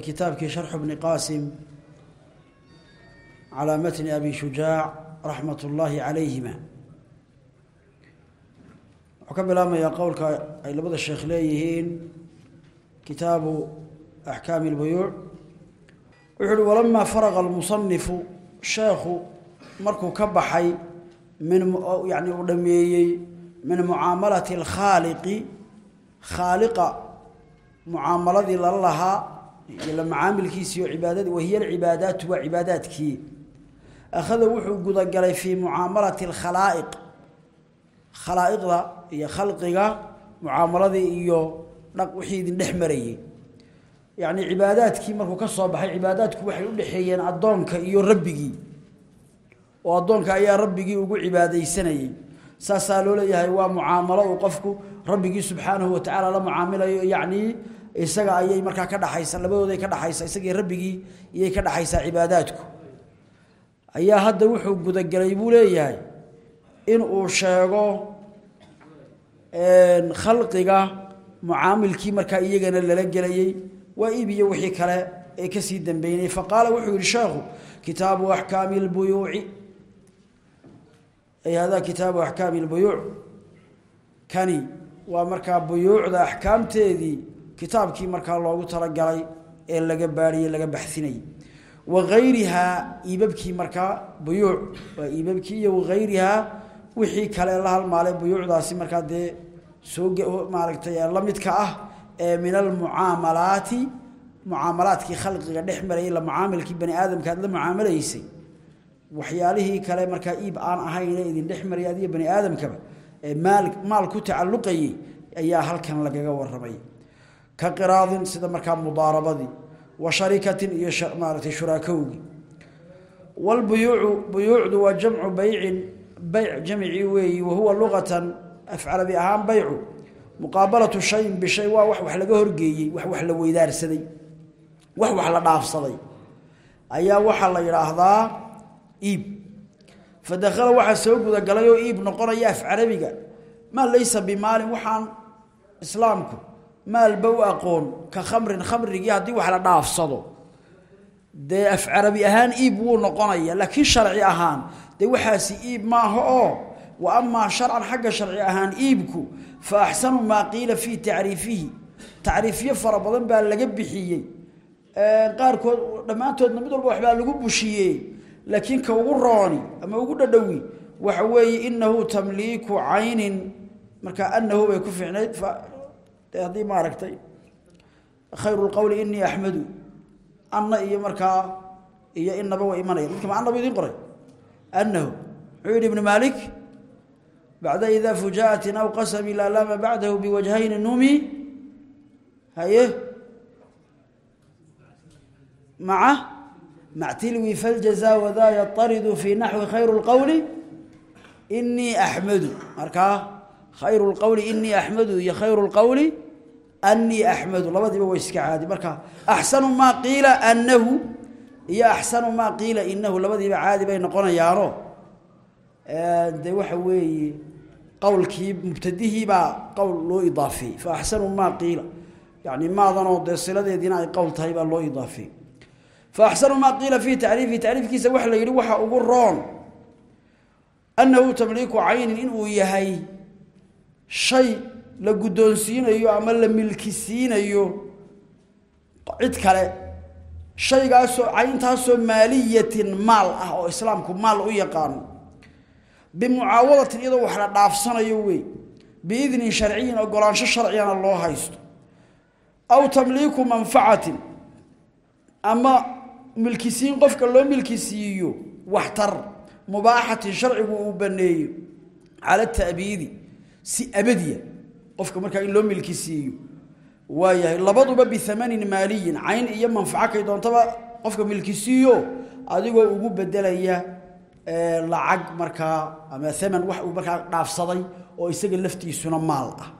kitaabkii sharxu bni qaasim calaa matni abi shujaac raxmat ullaahi calayhima. Wuxuu ka bilaabmayaa qowlka ay labada sheekh leeyihiin kitaabu axkaami اlbuyuuc wuxu uhi walamaa faraqa almusanifu sheekhu markuu ka baxay min yani uu dhameeyey min mucaamalati اlkhaaliqi khaaliqa iyo macaamilkiisii oo cibaadada wahiya alcibaadaatu waa cibaadaadkii. Akhada wuxuu gudagalay fii mucaamalati alkhalaa'iq. Khalaa'iqda iyo khalqiga mucaamaladii iyo dhaq wixii idin dhex marayey yacni cibaadaadkii markuu ka soo baxay cibaadaadku waxay u dhexeeyeen addoonka iyo rabbigii. Oo addoonka ayaa rabbigii ugu cibaadaysanayey saasaa loo leeyahay waa mucaamalo qofku rabbigii subxaanahu watacaala la mucaamilayo yacnii isaga ayay markaa ka dhaxaysa labadooday ka dhaxaysa isagii rabbigii iyay ka dhaxaysaa cibaadaadku. Ayaa hadda wuxuu gudagelay buu leeyahay in uu sheego khalqiga mucaamilkii markaa iyagana lala gelayey waa iibiyo wixii kale ee ka sii dambeynay. Faqaala wuxuu yihi sheekhu kitaabu axkaami اlbuyuuci ay hada kitaabu axkaami اlbuyuuc kani waa markaa buyuucda axkaamteedii kitaabkii markaa loogu talagalay ee laga baariyey laga baxsinayay wagayrihaa iibabkii markaa buyuuc. Iibabkii iyo wagayrihaa wixii kale la halmaalay buyuucdaasi markaa dee soo maaragtay la midka ah ee min almucaamalaati mucaamalaadkii khalqiga dhex marayay la mucaamilkii bani aadamka aad la mucaamalaysay. Waxyaalihii kale markaa iib aan ahayn ee idin dhex maraya adiyo bani aadamkaba maal maal ku tacalluqayay ayaa halkan lagaga waramay ka qiraadin sida markaa mudaarabadii wa sharikatin iyo maaragtay shuraakowgii. Walbuyuucu buyuucdu waa jamcu baycin bayc jamcii weeyi wahuwa luqatan afcarabi ahaan baycu muqaabalatu shayin bishay waa wax wax laga horgeeyey wax wax la weydaarsaday wax wax la dhaafsaday. Ayaa waxaa la yidhaahdaa iib. Fadakhala waxaa soo gudagalay oo iib noqonaya afcarabiga maa laysa bimaalin waxaan islaamku maalba u aqoon ka khamrin khamrigii haddii wax la dhaafsado. Dee af carabi ahaan iib wuu noqonaya laakiin sharci ahaan dee waxaasi iib maaha oo? Wa amaa sharcan xagga sharci ahaan iibku fa axsanu maa qiila fii tacriifihi. Tacriifyo fara baa laga bixiyey. Qaarkood dhammaantoodna mid walba waxbaa lagu bushiyey. Laakiin ka ugu rooni ama ugu dhadhowi waxa weeye inahu tamliiku caynin. Markaa anahu bay ku fiicnayd haddii maaragtay khayru lqowli inii axmadu anna iyo markaa iyo inaba way imanaya. Midka ma annabu idin qoray? Annahu. Muxuu yidhi ibnu maalik bacda idaa fujaatin aw qasami laa lama bacdahu biwajhayni numi. Haye? Maca? Mactilwi faljaza wadaa yataridu fi naxwi khayru lqowli inii axmadu markaa khayru lqowli inii axmadu iyo khayru lqowli anii axmadu labadiiba way iska caadi. Marka axsanu maa qiila annahu iyo axsanu maa qiila inahu labadiiba caadi bay noqonayaano. De waxa weeye qowlkii mubtadihiibaa qowl loo idaafeeyey fa axsanu maa qiila. Yani maadanoo dee siladeediina ay qowl tahay baa loo idaafeeyey fa axsanu maa qiila fii tacriifihi tacriifkiisa waxa la yidhi waxa ugu roon. Annahu tamliiku caynin inuu yahay shay la guddoonsiinayo ama la milkisiinayo cid kale shaygaasoo cayntaasoo maaliyatin maal ah oo islaamku maal u yaqaano bimucaawadatin iyadoo wax la dhaafsanayo wey biidnin sharciyin ogolaansho sharcigana loo haysto aw tamliiku manfacatin ama milkisiin qofka loo milkisiiyo waxtar mubaaxatin sharcigu uu baneeyo cala ta'biidi si abadiya. Qofka markaa in loo milki waayahay labaduba biamanin maaliyin. Cayn iyo manfaco kay doontaba qofka milkisiiyo adigoo ugu bedelaya lacag markaa ama aman wax uu markaa dhaafsaday oo isaga laftiisuna maal ah.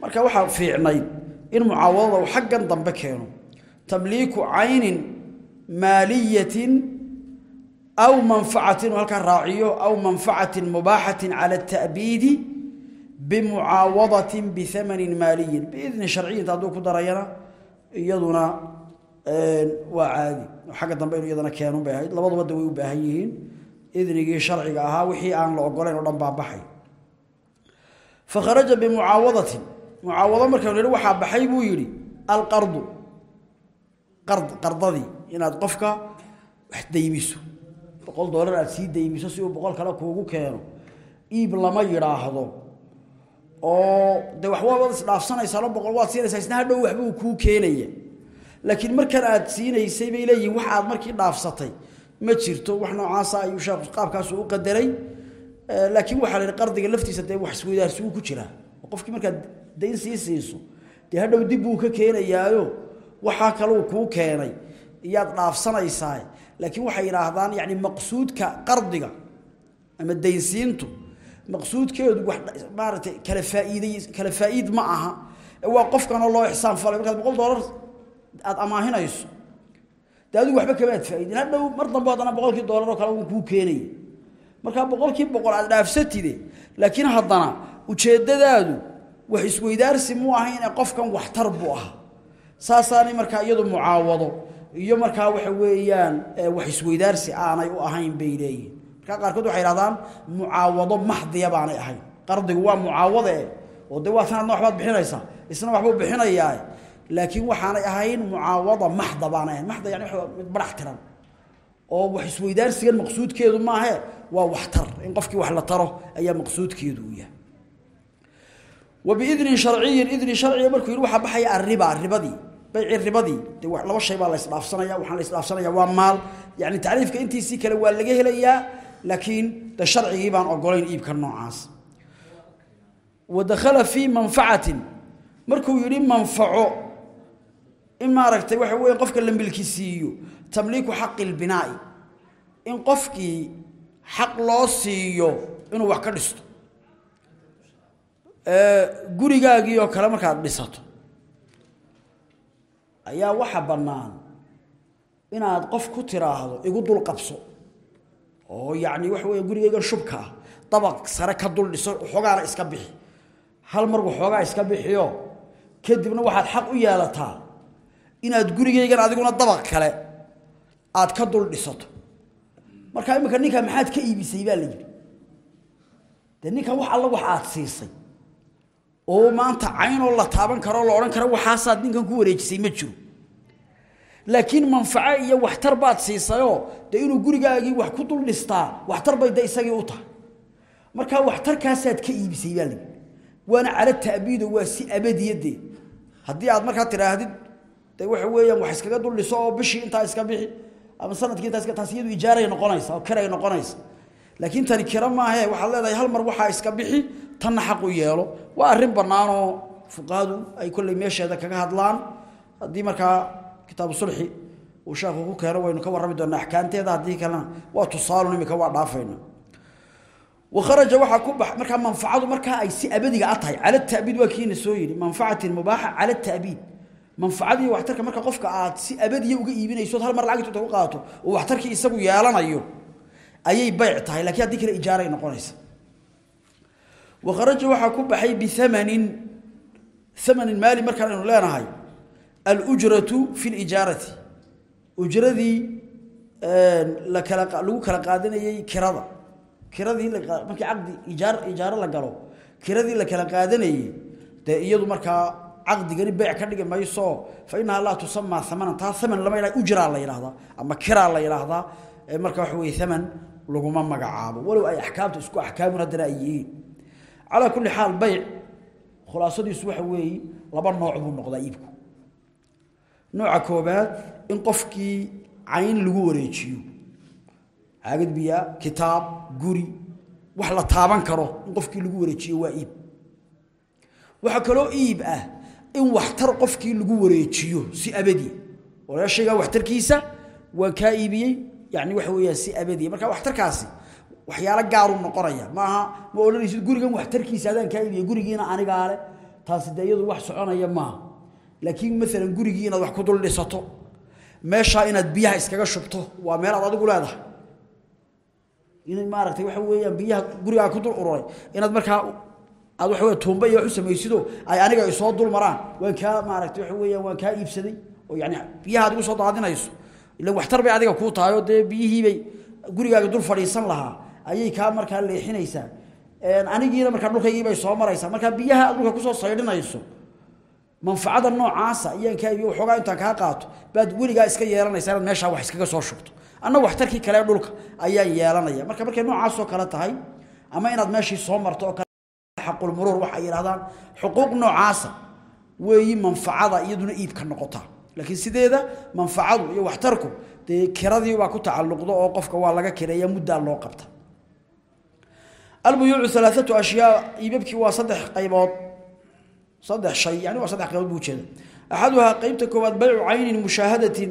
Marka waxaa fiicnayd in mucaawadada uu xaggan dambe keeno. Tamliiku caynin maaliyatin aw manfacatin halkaa raaciyo aw manfacatin mubaaxatin cala ata'biidi bimucaawadatin biamanin maaliyin. Biidni sharciyin hadduu ku darayana iyaduna waa caadi. Xagga dambe inu iyadana keenun bay ahayd. Labaduba da way u baahan yihiin. Idnigii sharciga ahaa wixii aan la ogolayn oo dhan baa baxay. Fakharaja bimucaawadatin. Mucaawado marka la waxaa baxay buu yidhi alqardu. Qard qardadii. Inaad qofka wax daymiso. Boqol doolar aad sii keeno. Iib lama yidhaahdo oo de waxwaabad isdhaafsanaysaano boqol waad siinaysaa isna hadhow waxba uu keenaya. Laakiin markan aad siinaysay bay leeyihiin wax aad markii dhaafsatay ma jirto. Wax noocaasa ayuu sheekhu qaabkaasu u qadaray. Laakiin waxaa la yidhi qardiga laftiisa dee wax isweydaarsi uu ku jiraa qofkii markaad dayn sii siiso hadhow dib buu ka keenayaayo. Waxaa kaleu kuu keenay. Iyaad dhaafsanaysaa laakiin waxay yidhaahdaan yani maqsuudka qardiga ama daynsiintu maqsuudkeedu wax maaragtay kala faaiiday kala faa'iid ma aha waa qofkanoo loo ixsaan falay markaad boqol doolar aada amaahinayso dee adigu waxba kamaad faa'iidin hadhow mar dambe haddana boqolkii doolar oo kale uu kuu keenaya markaa boqolkii boqol aad dhaafsatide laakiin haddana ujeeddadaadu wax isweydaarsi mu ahayn qofkan waxtar buu ahaa saasaanay markaa iyadu mucaawado iyo markaa waxa weeyaan wax isweydaarsi aanay u ahayn bay leeyihiin markaa qaarkood waxay idhahdaan mucaawado maxdiya baanay ahayn qardigu waa mucaawade oo dee waa tanadna waxbaad bixinaysaa isna waxbuu bixinayaa laakiin waxaanay ahayn mucaawada maxda baanay ahayn maxda yani mid barax tiran oo wax isweydaarsigan maqsuudkeedu maahe waa waxtar in qofkii wax la taro ayaa maqsuudkeedu u yahay وبإذن شرعي إذن شرعي markuu yiri waxa baxaya arriba ribadii bay'i ribadii de wax laba shay baa la isdhaafsanaya waxa la isdhaafsanaya waa maal yaani taariifka intiisi kale waa laga helayaa laakiin de sharcigii baan ogolayn iibka noocaas. Wa dakhala fii manfacatin markuu yidhi manfaco in maaragtay waxa weya qofka la milkisiiyo tamliiku xaqi ilbinaa'i in qofkii xaq loo siiyo inuu wax ka dhisto. Gurigaagii oo kale markaad dhisato. Ayaa waxa bannaan inaad qof ku tiraahdo igu dul qabso oo yacni waxa weeye gurigaygan shubka ah dabaq sare ka dul dhiso xoogaana iska bixi. Hal mar waxoogaa iska bixiyo kadibna waxaad xaq u yeelataa inaad gurigaygan adiguna dabaq kale aad ka dul dhisato. Marka imika ninka maxaad ka iibisay baa la yidhi. Dee ninkan wax alla wax aad siisay oo maanta caynoo la taaban karo la odhan karo waxaasaad ninkan ku wareejisay ma jiro laakiin manfaco iyo waxtar baad siisayoo dee inuu gurigaagii wax ku dul dhistaa waxtar bay isagii u tahay. Markaa waxtarkaasaad ka iibisay baa lii waana cala ta'biido waa si abadiyadee haddii aad markaa tidhaahdid de waxa weeyaan wax iskaga dul dhiso oo bishii intaa iska bixi ama sannadkii intaa iska taas ijaaray noqonaysa oo kiray noqonaysa. Laakiin tani kira maahe waxaad leedahay hal mar waxaa iska bixi tanna xaq u yeelo. Waa arrin bannaanoo fuqahadu ay kolley meesheeda kaga hadlaan. Haddii markaa kitaabu sulxi uu sheekhu ku keeno waynu ka warrami doonaa axkaamteeda haddii kalena waa tusaalun imika waa dhaafayna وخرج waxa ku bax marka manfaacadu marka ay si abadiga atahay ala taabid waa kiina soo yiri manfaatin mubaaha ala taabid manfaacadii waxtarka marka qofka aad si abadiga uga iibinayso hal mar lacag inta ku qaato oo waxtarkii isagu yeelanayo ayay bayc tahay laakiin hadii kale ijaara ay noqonaysa وخرج waxa ku baxay bi thamanin thaman mali marka aanu leenahay al ujratu fi al ijarati ujradii lagu kala qaadanayay kirada. Kiradii markii aqdi ijaar ijaar la galo kiradii la kala qaadanayay de iyadu marka aqdigani bayc ka dhigi mayso fa inna la tusamma thamanan ta thaman lama ilaa ujra la yiraahdo ama kira la yiraahdo marka wax weey thaman laguma magacaabo. Walow ay ahkaamtu isku ahkaamuna hadana ay kulli xaal bayc khulaasadiisu waxa weey laba nooc buu noqdaa iibku nooca koobaad in qofkii cayn lagu wareejiyo. Caagad biya kitaab guri wax la taaban karo in qofkii lagu wareejiyo waa iib. Waxa kaloo iib ah in waxtar qofkii lagu wareejiyo si abadi. Oo shaygaa waxtarkiisa waan kaa iibiyey yani waxa weeyaan si abadiya marka waxtarkaasi waxyaalo gaaru noqonaya. Maaha ma odhanaysid gurigan waxtarkiisa adaan kaa iibiyey gurigiina anigaa le taasi dee iyadu wax soconaya maaha laakiin maalan gurigii inaad wax ku dul dhisato meeshaa inaad biyaha iskaga shubto waa meel aad adigu leedahay. Inay maaragtay waxa weeyaan biyaha gurigaa ku dul ururay. Inaad markaa aad weya tuumba iyo wax u samaysido ay aniga ay soo dul maraan. Waan kaa maaragtay waxa weeyaan waan kaa iibsaday. Oo yani biyaha adigu soo daadinayso. Ila waxtar bay adiga kuu tahay oo biyihiibay gurigaaga dul fadhiisan lahaa. Ayay kaa markaa leexinaysaa. Anigiina markaa dhulkaygiibay soo maraysaa. Markaa biyaha dhulka ku soo saydhinayso manfacada noocaasa ayaan kaa iibiyo waxoogaa intaan kaa qaato baad weligaa iska yeelanaysaa inaad meeshaa wax iskaga soo shubto anna waxtarkii kale dhulka ayaan yeelanaya. Marka markay noocaasoo kale tahay ama inaad meeshii soo marto oo kale xaqulmuruur waxay yidhahdaan xuquuq noocaasa weeyi manfacada iyaduna iibka noqotaa. Laakiin sideeda manfacadu iyo waxtarku dee kiradii baa ku tacalluqda oo qofka waa laga kireeya muddaa loo qabta. Albuyuucu alaaatu ashyaa iibabkii waa saddex qaybood saddex shay yani waa saddex qaybood buu jeeda axaduhaa qeybta koowaad baycu caynin mushaahadatin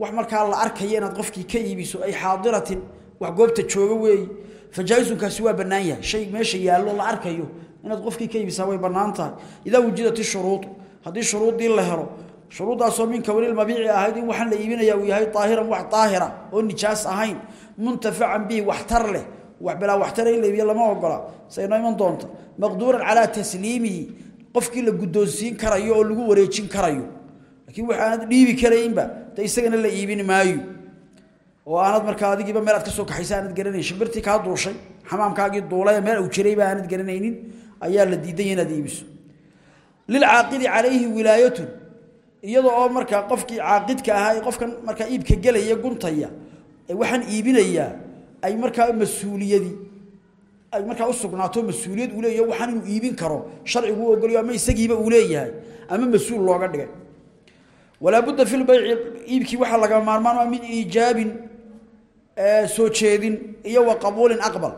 wax markaa la arkaya inaad qofkii ka iibiso ay xaadiratin wax goobta jooga weeyi fajaa-isunkaasi waa bannaan yahay. Shay meesha yaallo la arkayo inaad qofkii ka iibisaa way bannaan tahay. Idaa wujidat ishuruudu haddii shuruuddii la helo shuruuddaasoo min kownilmabiici ahayd in waxaan la iibinaya uu yahay aahiran wax daahira oo nijaas ahayn muntafacan bihi waxtar leh wax bilaa waxtara in qofkii la guddoonsiin karayo oo lagu wareejin karayo. Laakiin wax aanad dhiibi karaynba de isagana la iibin maayo. Oo aanad markaa adigiiba meel aad ka soo kaxaysa aanad garanayn shimbirtii kaa duushay xamaamkaagii duulay meel uu jirayba aanad garanaynin ayaa la diiday inaad iibiso. Lilcaaqidi calayhi wilaayatun iyadoo oo markaa qofkii caaqidka ahaa ee qofkan markaa iibka gelaya guntaya ee waxaan iibinayaa ay markaa mas'uuliyadii ay markaa u sugnaato mas'uuliyad uu leeyahy waxaan inuu iibin karo. Sharcigu u ogolyo ama isagiiba uu leeyahay. Ama mas'uul looga dhigay. Walaa budda fi lbayci iibkii waxaa laga maarmaan min iijaabin soo jeedin iyo wa qabuulin aqbal.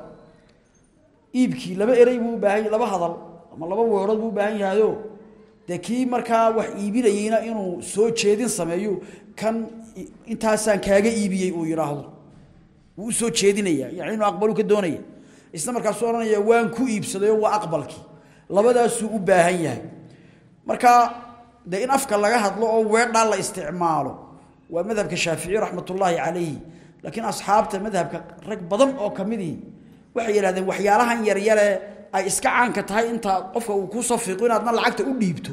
Iibkii laba erey buu u baahan laba hadal ama laba weerood buu u baahan yahayo dee kii markaa wax iibinayeyna inuu soo jeedin sameeyo kan intaasaan kaaga iibiyey uu yidhaahdo wuu u soo jeedinaya yani inuu aqbalu ka doonaya isla markaasuu odhanaya waan ku iibsadayo waa aqbalkii labadaasuu u baahan yahay. Marka dee in afka laga hadlo oo weedhaa la isticmaalo waa madhabka shaafici raxmatullaahi calayhi. Laakiin asxaabta madhabka rag badan oo ka midii waxay yidhahdeen waxyaalahan yaryare ay iska caanka tahay inta qofka uu kuu soo fiiqo inaadna lacagta u dhiibto.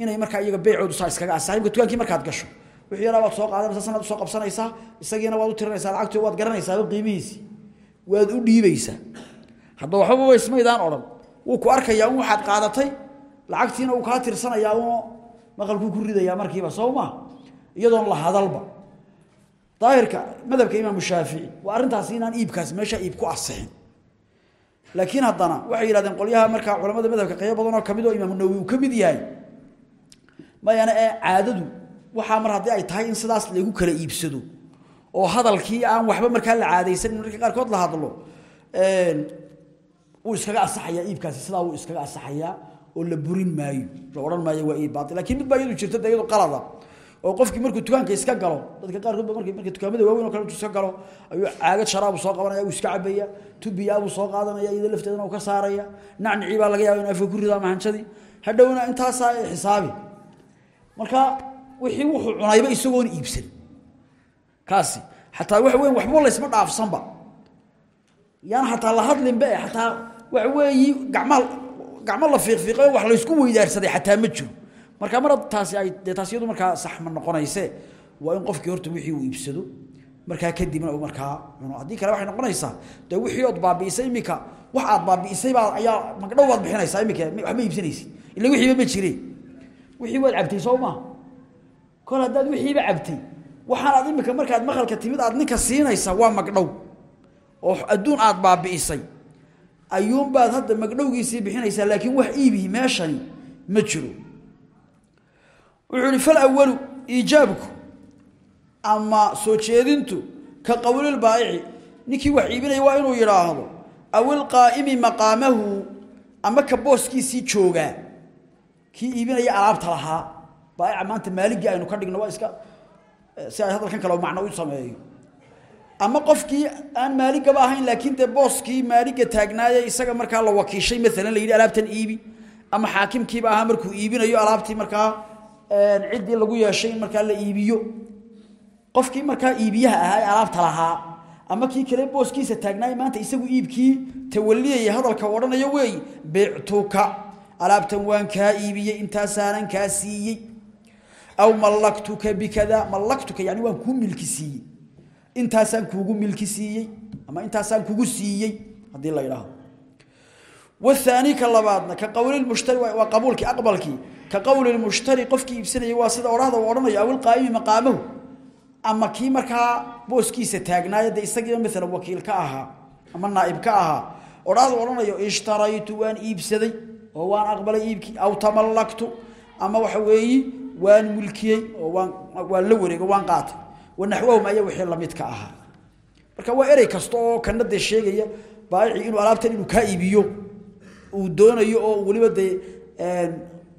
Inay markaa iyaga beycoodu saa iskaga saaxiibka dukaankii markaad gasho. Wixii yaraa soo qaadanaysaa sanad u soo qabsanaysaa isagiina waad u tirinaysaa lacagtii waad garanaysaaba qiimihiisii waad u dhiibaysaa. Hadda waxbaba wa ismaydaan odhan. Wuu ku arkayaa un waxaad qaadatay. Lacagtiina uu kaa tirsanayaa uno maqalkuu ku ridayaa markiiba soo maa la hadalba. Daahirka madhabka imaamu shaafici waa arrintaasi inaan iibkaas meesha iib ku asixin laakiin haddana waxay yidhahdeen qolyaha markaa culamada madhabka qaybo badan oo ka mid oo imaamu nawowi uu ka mid yahay mayana ee caadadu waxaa mar haddii ay tahay in sidaas lagu kala iibsado oo hadalkii aan waxba markaa la caadaysanin marka qaarkood la hadlo wuu iskaga asaxayaa iibkaasi sidaa wuu iskaga asaxayaa oo la burin maayo la odhan maayo waa iib baatil. Lakiin mid baa jirta de iyadu qalada oo qofkii markuu dukaanka iska galo dadka qaarkood ba markay markay dukaamada waaweyn oo kale iska galo ayuu caagad sharaabu soo qabanaya uu iska cabaya tubiyaa buu soo qaadanaya iyada lafteedana uu ka saaraya nacnicii baa laga yaaba in afka ku ridaa mahanjadii hadhowna intaasaa xisaabi. Marka wixii wuxuu cunayba isagoon iibsan kaasi. Xataa waxa weyn waxba laysma dhaafsanba. Yaan xataa la hadlinba e xataa waxa weeyi gacmaa gacmo la fiiqfiiqayo wax laysku weydaarsaday xataa ma jiro. Marka mar taasi ay dee taas iyadu markaa sax ma noqonayse waa in qofkii horta wixii uu iibsado. Markaa kadibna uu markaa cuno. Haddii kale waxay noqonaysaa dee wixii ood baabi'isay iminka wax aad baabi'isay baa ayaa magdhow baad bixinaysaa iminka wax ma iibsanaysid ila wixiiba ma jireen wixii waad cabtay soo maa kol haddaad wixiiba cabtay waxaan aad iminka markaad maqalka timid aad ninka siinaysaa waa magdhow. Oo adduun aad baabi'isay. Ayuunbaad hadda magdhowgiisii bixinaysaa laakiin wax iibihi meeshani ma jiro. Wuxuu ihi falawalu iijaabku ama soo jeedintu ka qowlilbaa'ici ninkii wax iibinaya waa inuu yidhaahdo aw ilqaa'imi maqaamahu ama ka booskiisii joogaa. Kii iibinaya alaabta lahaa. Baa'ica maanta maaligii aynu ka dhigno waa iska si ay hadalkan kale macno u sameeyo. Ama qofkii aan maaligaba ahayn laakiin dee booskii maaliga taagnaaye isaga markaa la wakiishay maalan la yidhi alaabtan iibi. Ama xaakimkiiba ahaa markuu iibinayo alaabtii markaa ciddii lagu yeeshay in la iibiyo. Qofkii markaa iibiyaha ahaa alaabta lahaa ama kii kale booskiisa taagnaay maanta isagu iibkii tawaliyaya hadalka odhanayo weey bictuka alaabtan waan kaa iibiyey intaasaanan kaa siiyey aw mallaktuka bikada mallaktuka yani waan kuu milki siiyey intaasaan kuugu milki siiyey ama intaasaan kugu siiyey haddii la idhaaho والثاني كلبادنا كقول المشتري وقبولك أقبلك كقول المشتري قفك يبسني واسد أوراده وأورني أو القائم مقامه أما كي مركا بوسكي ستاغنا يد إستقيم مثل وكيل كاها أما النائب كاها أوراده وأورني اشتريت وان إيبسدي وان أقبل إيبكي أو تملكت أما waan mulkiyey oo waan la wareeg waan aatay wanaxwahum aya wii lamidka ahaa. Marka waa erey kasta oo kana dee sheegaya baaicii inuu alaabtan inuu kaa iibiyo uu doonayo oo weliba dee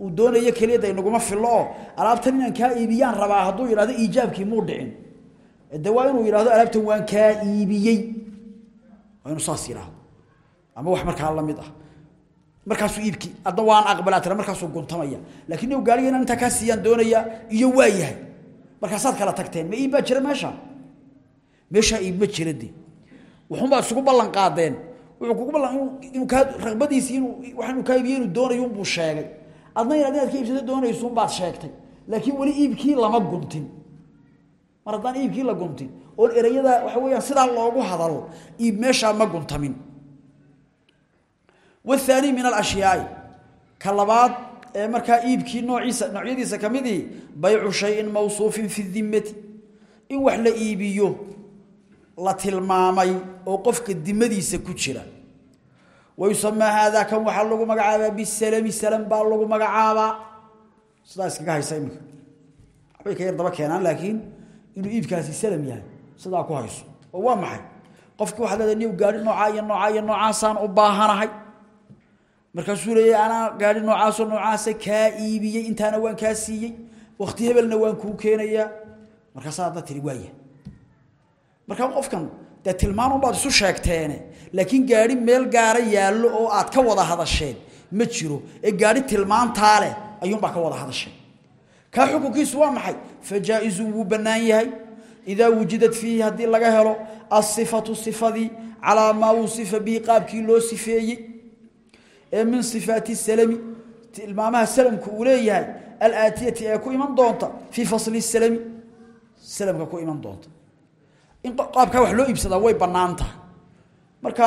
uu doonayo keliya de inaguma filo oo alaabtan inaan kaa iibiyaan rabaa hadduu yidhahdo iijaabkii muu dhicin. De waa inuu yidhahdo alaabtan waan kaa iibiyey. Waa inuu saas yidhaahdo. Ama wax markaa la mid ah markaasuu iibkii adna waan aqbalaa tira markaasuu guntamaya. Laakiin inuu gaariga inaan kaa siiyaan doonaya iyo waa yahay. Markaasaad kala tagteen ma iib baa jira meesha? Meesha iib ma jira de wuxuun baa isugu ballan qaadeen. Wuxuu kugu ballan inuu kaa raqbadiisi inuu waxaan kaa iibiyo inuu doonayo unbuu sheegay. Adna inaad inaad ka iibsato doonayso unbaad sheegtay. Laakiin weli iibkii lama guntin. Mar haddaan iibkii la guntin. Oon ereyada waxa weeyaan sidaa loogu hadalo iib meeshaa ma guntamin wthaani min alashyaai ka labaad ee markaa iibkii noociisa noocyadiisa ka midii baycu shayin mawsuufin fi dimmati in wax la iibiyo la tilmaamay oo qofka dimadiisa ku jira wayusamaa haadaa kan waxaa lagu magacaabaa bisalami salam baa lagu magacaabaa sidaa iskaga haysa iminka waxbay ka yar daba keenaan laakiin inuu iibkaasi salam yahay sidaa ku hayso oo baahanahay markaasuu leeyahay anaa gaari noocaasoo noocaasa kaa iibiyey intaana waan kaa siiyey. Wakti hebelna waan kuu keenayaa markaasaa adna tiri waaya markaa qofkan dee tilmaan unbaad isu sheegteene laakiin gaari meel gaara yaallo oo aad ka wada hadasheen ma jiro ee gaari tilmaantaa leh ayuunbaa ka wada hadasheen kaa xukunkiisu waa maxay? Fajaa-izun wuu bannaan yahay. Idaa wujidad fiihi haddii laga helo asifatu sifadii calaa maa wusifa bihi qaabkii loo sifeeyey ee min ifaati salami tilmaamaha salamku uu leeyahay alaatiyati ee ku iman doonta fii fasli salami salamka ku iman doonta. In qaabkaa wax loo iibsadaa way banaan marka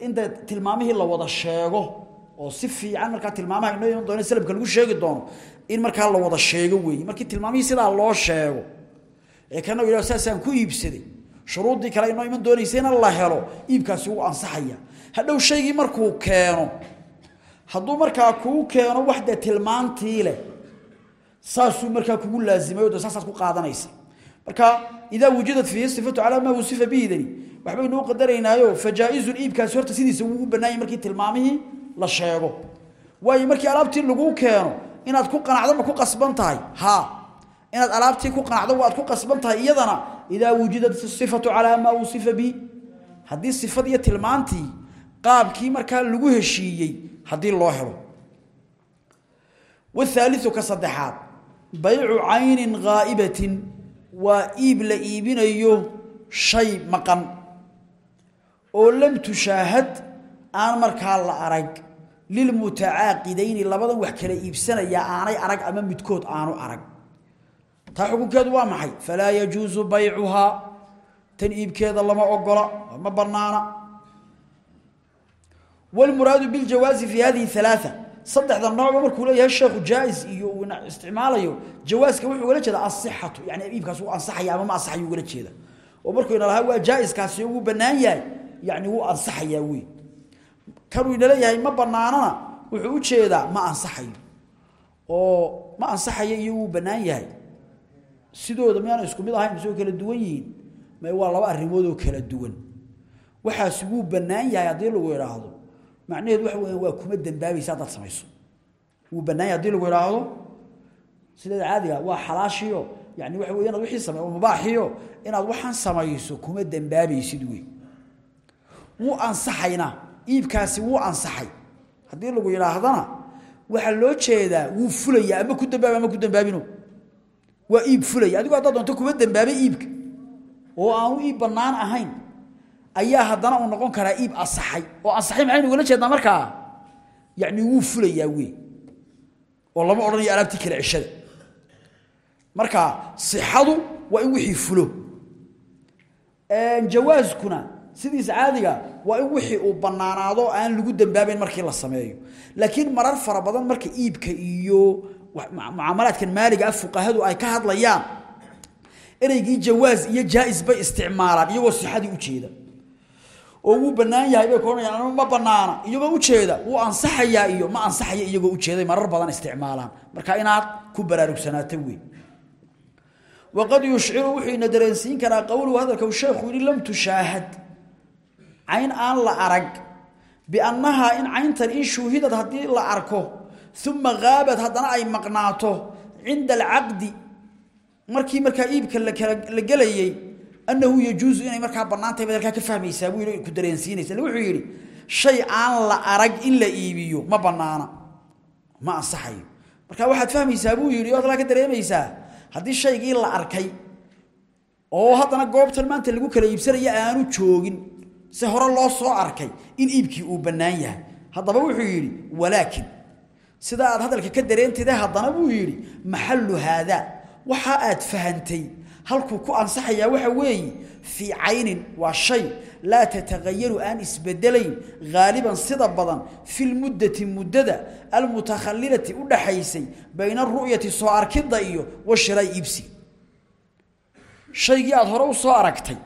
in de tilmaamihii la wada sheego oo si fiican markaa tilmaamaha inoo iman doon salamka lagu sheegi doono in markaa la wada sheego weeye. Markii tilmaamihii sidaa loo sheego ee kana u yidhah ku iibsaday shuruuddii kale inoo iman doonaysayna la helo iibkaasi wuu ansaxaya hadhow shaygii markuu keeno hadduu markaa kuu keeno waxda tilmaantii leh saasuu markaa kugu laazimay oo saasaad ku qaadanaysa. Marka idaa wujidat fiihi sifatu calaa maa wusifa bihi dani waxbaynu u qadaraynaayo fajaa-izun horta sidiisa wuu u bannaanyay markii tilmaamihii la sheego. Waayo markii alaabtii laguu keeno inaad ku qanacdo ma ku qasban tahay haa inaad alaabtii ku qanacdo waad ku qasban tahay iyadana idaa wujidat sifatu calaa maa wusifa bihi. Haddii sifad iyo tilmaantii qaabkii markaa lagu heshiiyey haddii loo helo. Wاhaaliثu ka saddexaad baycu caynin haa'ibatin waa iib la iibinayo shay maqan oo lam tushaahad aan markaa la arag. Lilmutacaaqidayni labadan wax kala iibsanaya aanay arag ama midkood aanu arag. Taa xukunkeedu waa maxay? Falaa yajuusu baycuhaa tan iibkeeda lama ogola ma bannaana wlmuraadu biljawaazi fi hadihi alaaثa saddexda noocba markuu leeyahay sheekhu jaais iyo isticmaalayo jawaaska wuxuu ugala jeeda asixatu yani iibkaas wuu ansaxaya ama ma ansaxayu ugala jeeda oo markuu ina lahaa waa jaaiskaasi wuu banaan yahay yani wuu ansaxayaa wey kanuu ina leeyahay ma banaanana wuxuu u jeedaa ma ansaxayo oo ma ansaxayo iyo wuu banaan yahay sidooda miyaana isku mid ahayn isoo kala duwan yihiin may waa laba arrimood oo kala duwan waxaas wuu banaan yahay macnaheedu waxa weeye waa kuma dambaabaysa dad samayso. Wuu bannaan haddii lagu idhaahdo sideeda caadiga waa xalaashiyo. Yani waxa wey wixii samey mubaaxiyo. Inaad waxaan samayso kuma dembaabaysid wey. Wuu ansaxayna. Iibkaasi wuu ansaxay. Haddii lagu yidhaahdana waxaa loo jeedaa wuu fulaya ama ku dambaaba ama ku dambaabino. Waa iib fulaya adigoo haddaad doonto kuma dambaabay iibka. Oo aanu iib bannaan ahayn ayaa haddana uu noqon karaa iib ansaxay oo ansaxay maxaynu ugala jeednaa markaa yacni wuu fulayaa wey oo lama odhanayo alaabtii kale ceshada. Marka sixadu waa in wixii fulo. Jawaaskuna sidiisa caadiga waa in wixii uu bannaanaado aan lagu dambaabayn markii la sameeyo. Laakiin marar fara badan marka iibka iyo mucaamalaadkan maaliga ah fuqahadu ay ka hadlayaan ereygii jawaas iyo jaais bay isticmaalaan iyagoo sixadii ujeeda oo wuu bannaan yahay bay kohanayaan ama ma bannaana iyagoo ujeeda wuu ansaxayaa iyo ma ansaxaya iyagoo ujeeday marar badan isticmaalaan. Marka inaad ku baraarugsanaato wey waqad yushciru wuxuu ina dareensiin karaa qowluhu hadalka sheekhu yidhi lam tushaahad cayn aan la arag biannahaa in cayntan in shuuhidad haddii la arko uma haabad haddana ay maqnaato cinda alcaqdi. Markii markaa iibka la gelayey annahu yajuusu inay markaa bannaantahay baad halkaa ka fahmaysaa buu ku dareensiinaysa. Wuxuu yidhi shay aan la arag in la iibiyo ma bannaana ma ansaxayo. Marka waxaad fahmaysaa buu yidhi oo halkaa ka dareemaysaa haddii shaygii la arkay oo haddana goobtan maanta lagu kala iibsanaya aanu joogin si hore loo soo arkay in iibkii uu bannaan yahay. Haddaba wuxuu yidhi walaakin sida aad hadalka ka dareentide haddana buu yidhi maxallu haadaa waxa aad fahantay halkuu ku ansaxayaa waxa weeye fii caynin waa shay laa tatagayaru aan isbedelayn haaliban sida badan fi lmuddati muddada almutakhallilati u dhaxaysay bayna aru'yati soo arkidda iyo washiray iibsi. Shaygii aada hore soo aragtay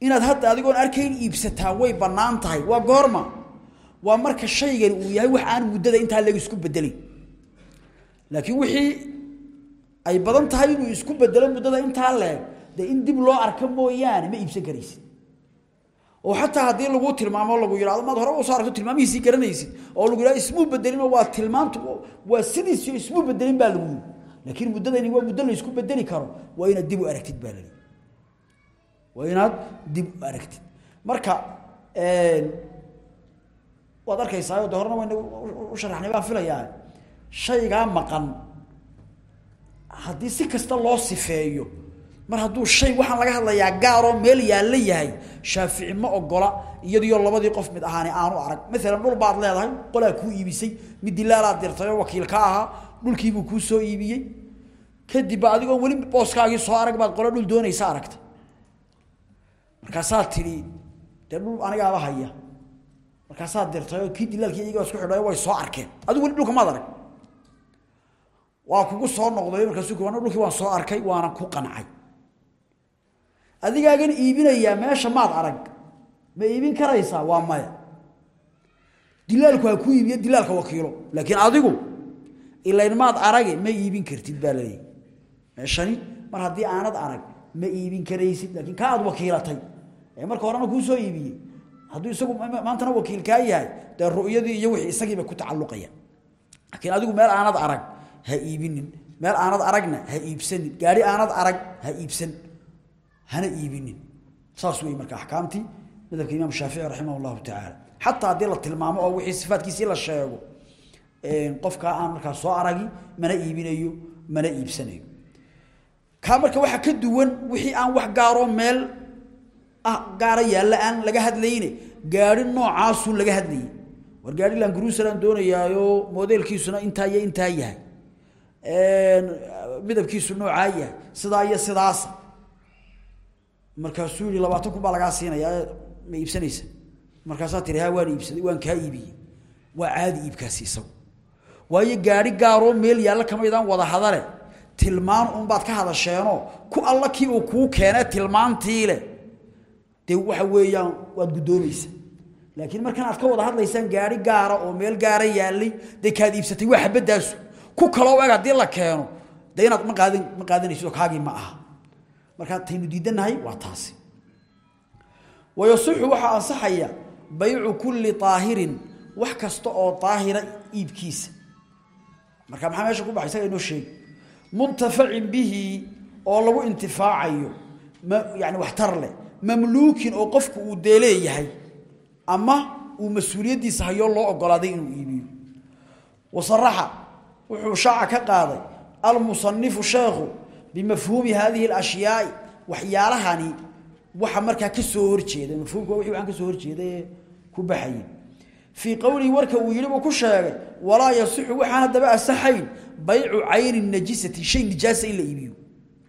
inaad hadda adigoon arkayn iibsataa way bannaan tahay waa goorma. Waa marka shaygani uu yahay wax aan muddada intaa laga isku bedelayn. Laakiin wixii ay badan tahay inuu isku bedelo muddada intaa leeg. Dee in dib loo arko mooyaane ma iibsan karaysid. Oo xataa haddii lagu tilmaamo lagu yidhahdo maad hore u soo aragto tilmaamihiisii garanaysid oo lagu yidhahdo ismuu bedelinoo waa tilmaamtu waa sidiisio ismuu bedelin baa lagu yidhi. Laakiin muddadani waa muddo la isku bedeli karo waa inaad dib u aragtid baa lali waa inaad dib u aragtid. Marka waad arkaysaa de horena wayna u sharaxnay baan filayaa. Shaygaa maqan haddii si kasta loo sifeeyo mar hadduu shay waxaan laga hadlayaa gaaroo meel yaalla yahay shaafici ma ogola iyadiyo labadii qof mid ahaani aanu arag. Maalan dhul baad leedahay qolaa kuu iibisay mid dilaalaad dirtayoo wakiil ka ahaa dhulkiibuu kuu soo iibiyey. Kadibba adigoo weli booskaagii soo arag baad qolo dhul doonaysa aragta. Markaasaad tidhi dee dhul anigaaba haya. Markaasaad dirtayoo kii dilaalkii iyagoo isku xidhayo way soo arkeen. Adigu weli dhulka maad arag waa kugu soo noqday markaasuu ku dhulkii waan soo arkay waana ku qancay adigaagan iibinayaa meesha maad arag. Ma iibin karaysaa? Waa maya. Dilaalku ha ku iibiyo dilaalka wakiilo. Laakiin adigu ilayn maad arage ma iibin kartid baa laleeyahy meeshani mar haddii aanad arag ma iibin karaysid. Laakiin ka aad wakiilatay. Ee marka horena kuu soo iibiyey hadduu isagu maantana wakiil kaa yahay dee ru'yadii iyo wixii isagiiba ku tacalluqaya laakiin adigu meel aanad arag ha iibinin. Meel aanad aragna ha iibsanin. Gaari aanad arag ha iibsan. Hana iibinin. Saas wey marka axkaamtii madhabka imaam shaafici raximah llahu tacaala xataa haddii la tilmaamo oo wixii sifaadkiisii la sheego qofkaa aan markaa soo aragi mana iibinayo mana iibsanayo. Kaa marka waxaa ka duwan wixii aan wax gaaroo meel ah gaara yaalla aan laga hadlayne gaari noocaasun laga hadlayay. War gaari langaruusalaan doonayaayo modeelkiisuna intaa intaa yahay midabkiisu noocaa yahay. Sidaa iyo sidaasa markaasuu yihi labaatan kun baa lagaa siinayaa ma iibsanaysa. Markaasaa tiri ha waan iibsaday waan kaa iibiyey. Waa caadi iibkaasi isagu waayo gaari gaaroo meel yaalla kamaydaan wada hadale tilmaan unbaad ka hadasheenoo ku alla uu kuu keene tilmaantii leh dee waxa weeyaan waad guddoomaysa laakiin markan aad ka wada hadlaysaan gaari gaara oo meel gaara yaallay dee kaad iibsatay waa xabadaasu ku kaloo eg haddii la keeno. Inaad ma qaadan ma qaadanaysid oo kaagii ma aha. Markaa taynu diidannahay waa taasi. Wayasixu waxaa ansaxaya baycu kulli aahirin wax kasta oo aahira iibkiisa. Marka maxaa meesha ku baxay? Isaga inoo sheegi muntafacin bihi oo lagu intifaacayo yani waxtar leh mamluukin oo qofku uu deeleeyahay ama uu mas'uuliyaddiisa hayoo loo ogolaaday inuu iibiyo. Wasaraxa wuxuu shaaca ka qaaday almusanifu sheekhu bimafhuumi hadihi alashyaai. Waxyaalahani waxa markaa ka soo horjeeda mafhuumka wixii waxaan ka soo horjeeda ee ku baxayay. Fii qowlihi warka uu buu ku sheegay walaa yasixu waxaan haddaba asaxayn baycu cayni najisati shay nijaasa in la iibiyo.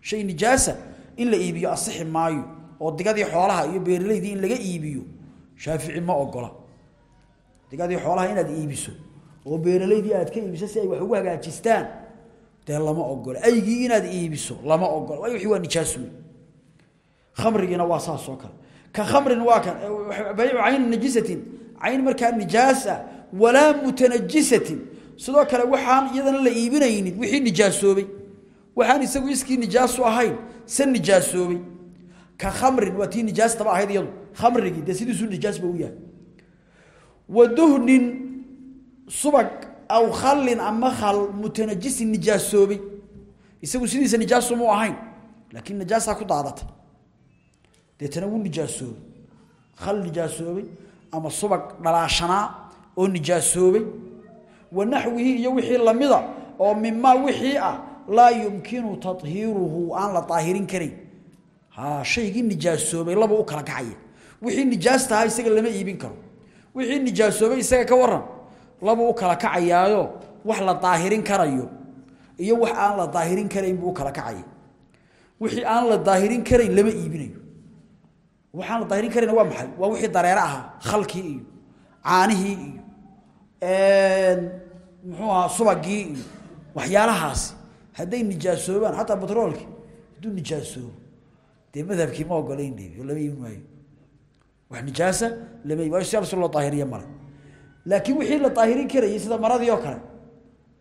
Shay nijaasa in la asixi maayo oo digadii xoolaha iyo beeralaydii in laga iibiyo. Shaafici ma ogola. Digadii xoolaha inaad iibiso oo beeralaydii aad ka iibiso si ay wax ugu hagaajistaan dee lama ogola aygii inaad iibiso lama ogola waayo wixii waa nijaas wey khamrigiina waa saas oo kale. Ka khamrin waa kan baycu cayni najisatin. Cayn markaa nijaasa walaa mutanajisatin. Sidoo kale waxaan iyadana la iibinaynin wixii nijaasoobay. Waxaan isagu iskii nijaasu ahayn se nijaasoobay. Ka khamrin waa tii nijaastaba ahayd iyadu. Khamrigii dee sidiisuu nijaasba u yahay. Wa duhnin subag aw khallin ama khal mutanajisin nijaasoobay isagu sidiisa nijaasumu ahayn laakiin nijaasaa ku daadatay deetana wuu nijaasoobay khal nijaasoobay ama subag dhalaashanaa oo nijaasoobay wa naxwihi iyo wixii lamida oo mimaa wixii ah laa yumkinu tahiiruhu aan la daahirin karayn ha shaygii nijaasoobay laba u kala kacaya wixii nijaas tahaa isaga lama iibin karo. Wixii nijaasoobay isaga ka waran laba u kala kacayaayo wax la daahirin karayo iyo wax aan la daahirin karayn buu u kala kacaya wixii aan la daahirin karayn lama iibinayo. Waxaan la daahirin karayna waa maxay? Waa wixii dareere ahaa khalkii iyo caanihii iyo muxuu ahaa subagii iyo hadday nijaasoobaan xataa batroolkii hadduu nijaasoobo dee madhabkii ma ogolayn lama iibin maayo. Wax nijaasa lama iibin waayo si loo daahiriya male laakiin wixii la daahirin karayay sida maradii oo kale.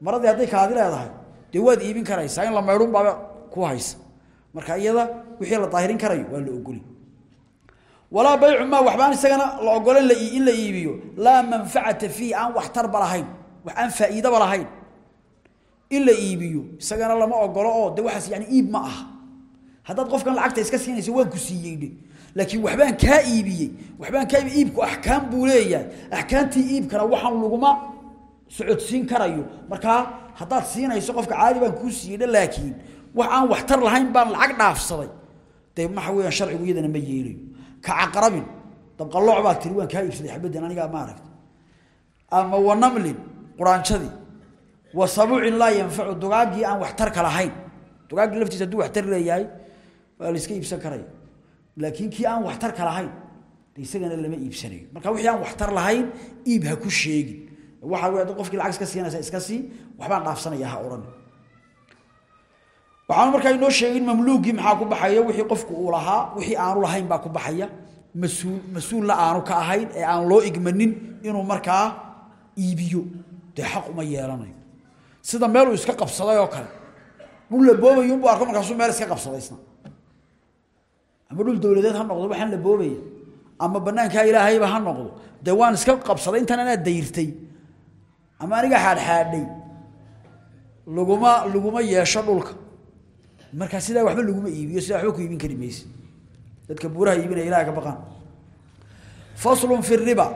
Maradii hadday kaadi leedahay dee waad iibin karaysaa in la maydhun baaba ku haysa. Marka iyada wixii la daahirin karayo waa la ogoli. Walaa baycu maa waxbaan isagana la ogolan in la iibiyo. Laa manfacata fiih aan waxtarba lahayn wax aan faa'iidaba lahayn. In la iibiyo isagana lama ogolo oo de yani iib ma aha. Haddaad qofkan lacagta iska siinayso waan ku siiyeyne laakiin waxbaan kaa iibiyey waxbaan kaa iibiy iibku axkaam buu leeyahay. Axkaamtii iibkana waxaan laguma socodsiin karayo. Markaa haddaad siinayso qofka caadi baan kuu siiyeyna laakiin wax waxtar lahayn baan lacag dhaafsaday. Dee waxa weeyaan sharcigu iyadana ma yeelayo. Ka caqrabin dabqalooc baa tiri waan kaa iibsaday xabaddan anigaa ma aragta ama wa namlin quraanjadii laa yanfacu dugaaggii aan waxtarka lahayn. Dugaaggii laftiisa hadduu waxtar leeyahay waa la iska iibsan karaya laakiin kii aan waxtarka lahayn de isagana lama iibsanayo. Marka wixii aan waxtar lahayn iib ha ku sheegin. Waxa dad qofkii lacag iska siinaysa iska sii waxbaan dhaafsanaya ha odhan waxaan markaa inoo sheegin mamluugii maxaa ku baxaya wixii qofku uu lahaa wixii aanu lahayn baa ku baxaya. Mas'uul mas'uulna aanu ka ahayn ee aan loo igmanin inuu markaa iibiyo. Dee xaq uma yeelanayo. Sida meeluu iska qabsaday oo kale. Dhul la unbuu arko markaasuu meel iska qabsadaysna ama dhul dowladeed ha noqdo waxaan la boobaya ama banaankaa ilaahayba ha noqdo. Dee iska qabsaday intan anaa dayrtay. Ama aniga xaadxaadhay. Laguma laguma yeesho dhulka. Markaa sidaa waxba laguma iibiyo sidaa waxba ku iibin kari dadka buuraha iibinaya ilaha ka baqaan. Faslun fi riba.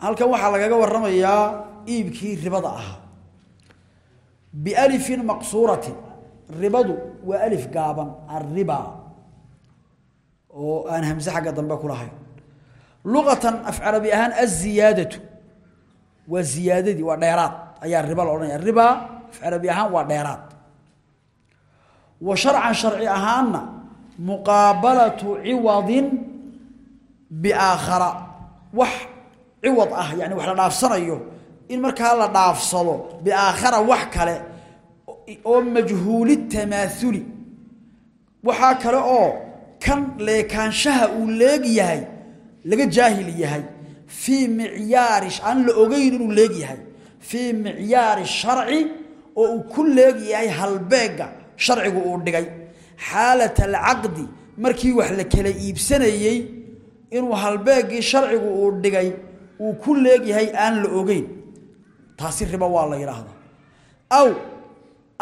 Halkan waxaa lagaga waramayaa iibkii ribada ahaa. Bialifin maqsuuratin. Ribadu waa alif gaaban arriba oo aan hamse xagga dambe ku lahayn. Luqatan af carabi ahaan aziyaadatu waa ziyaadadii waa dheeraad. Ayaa riba la odhanaya riba af carabi ahaan waa dheeraad. Wa sharcan sharci ahaanna muqaabalatu ciwadin biaakhara. Wax ciwad ah yani wax la dhaafsanayo in markaa la dhaafsado biaakhara wax kale oo majhuuli tamaauli waxaa kale oo kan leekaanshaha uu leeg yahay laga jaahil yahay fii micyaari aan la ogeyn inuu leeg yahay fii micyaari sharci oo uu ku leeg yahay halbeega sharcigu uu dhigay. Xaalat alcaqdi markii wax la kala iibsanayey inuu halbeegii sharcigu uu dhigay uu ku leeg yahay aan la ogeyn. Taasi ribo waa la yidhaahdaa aw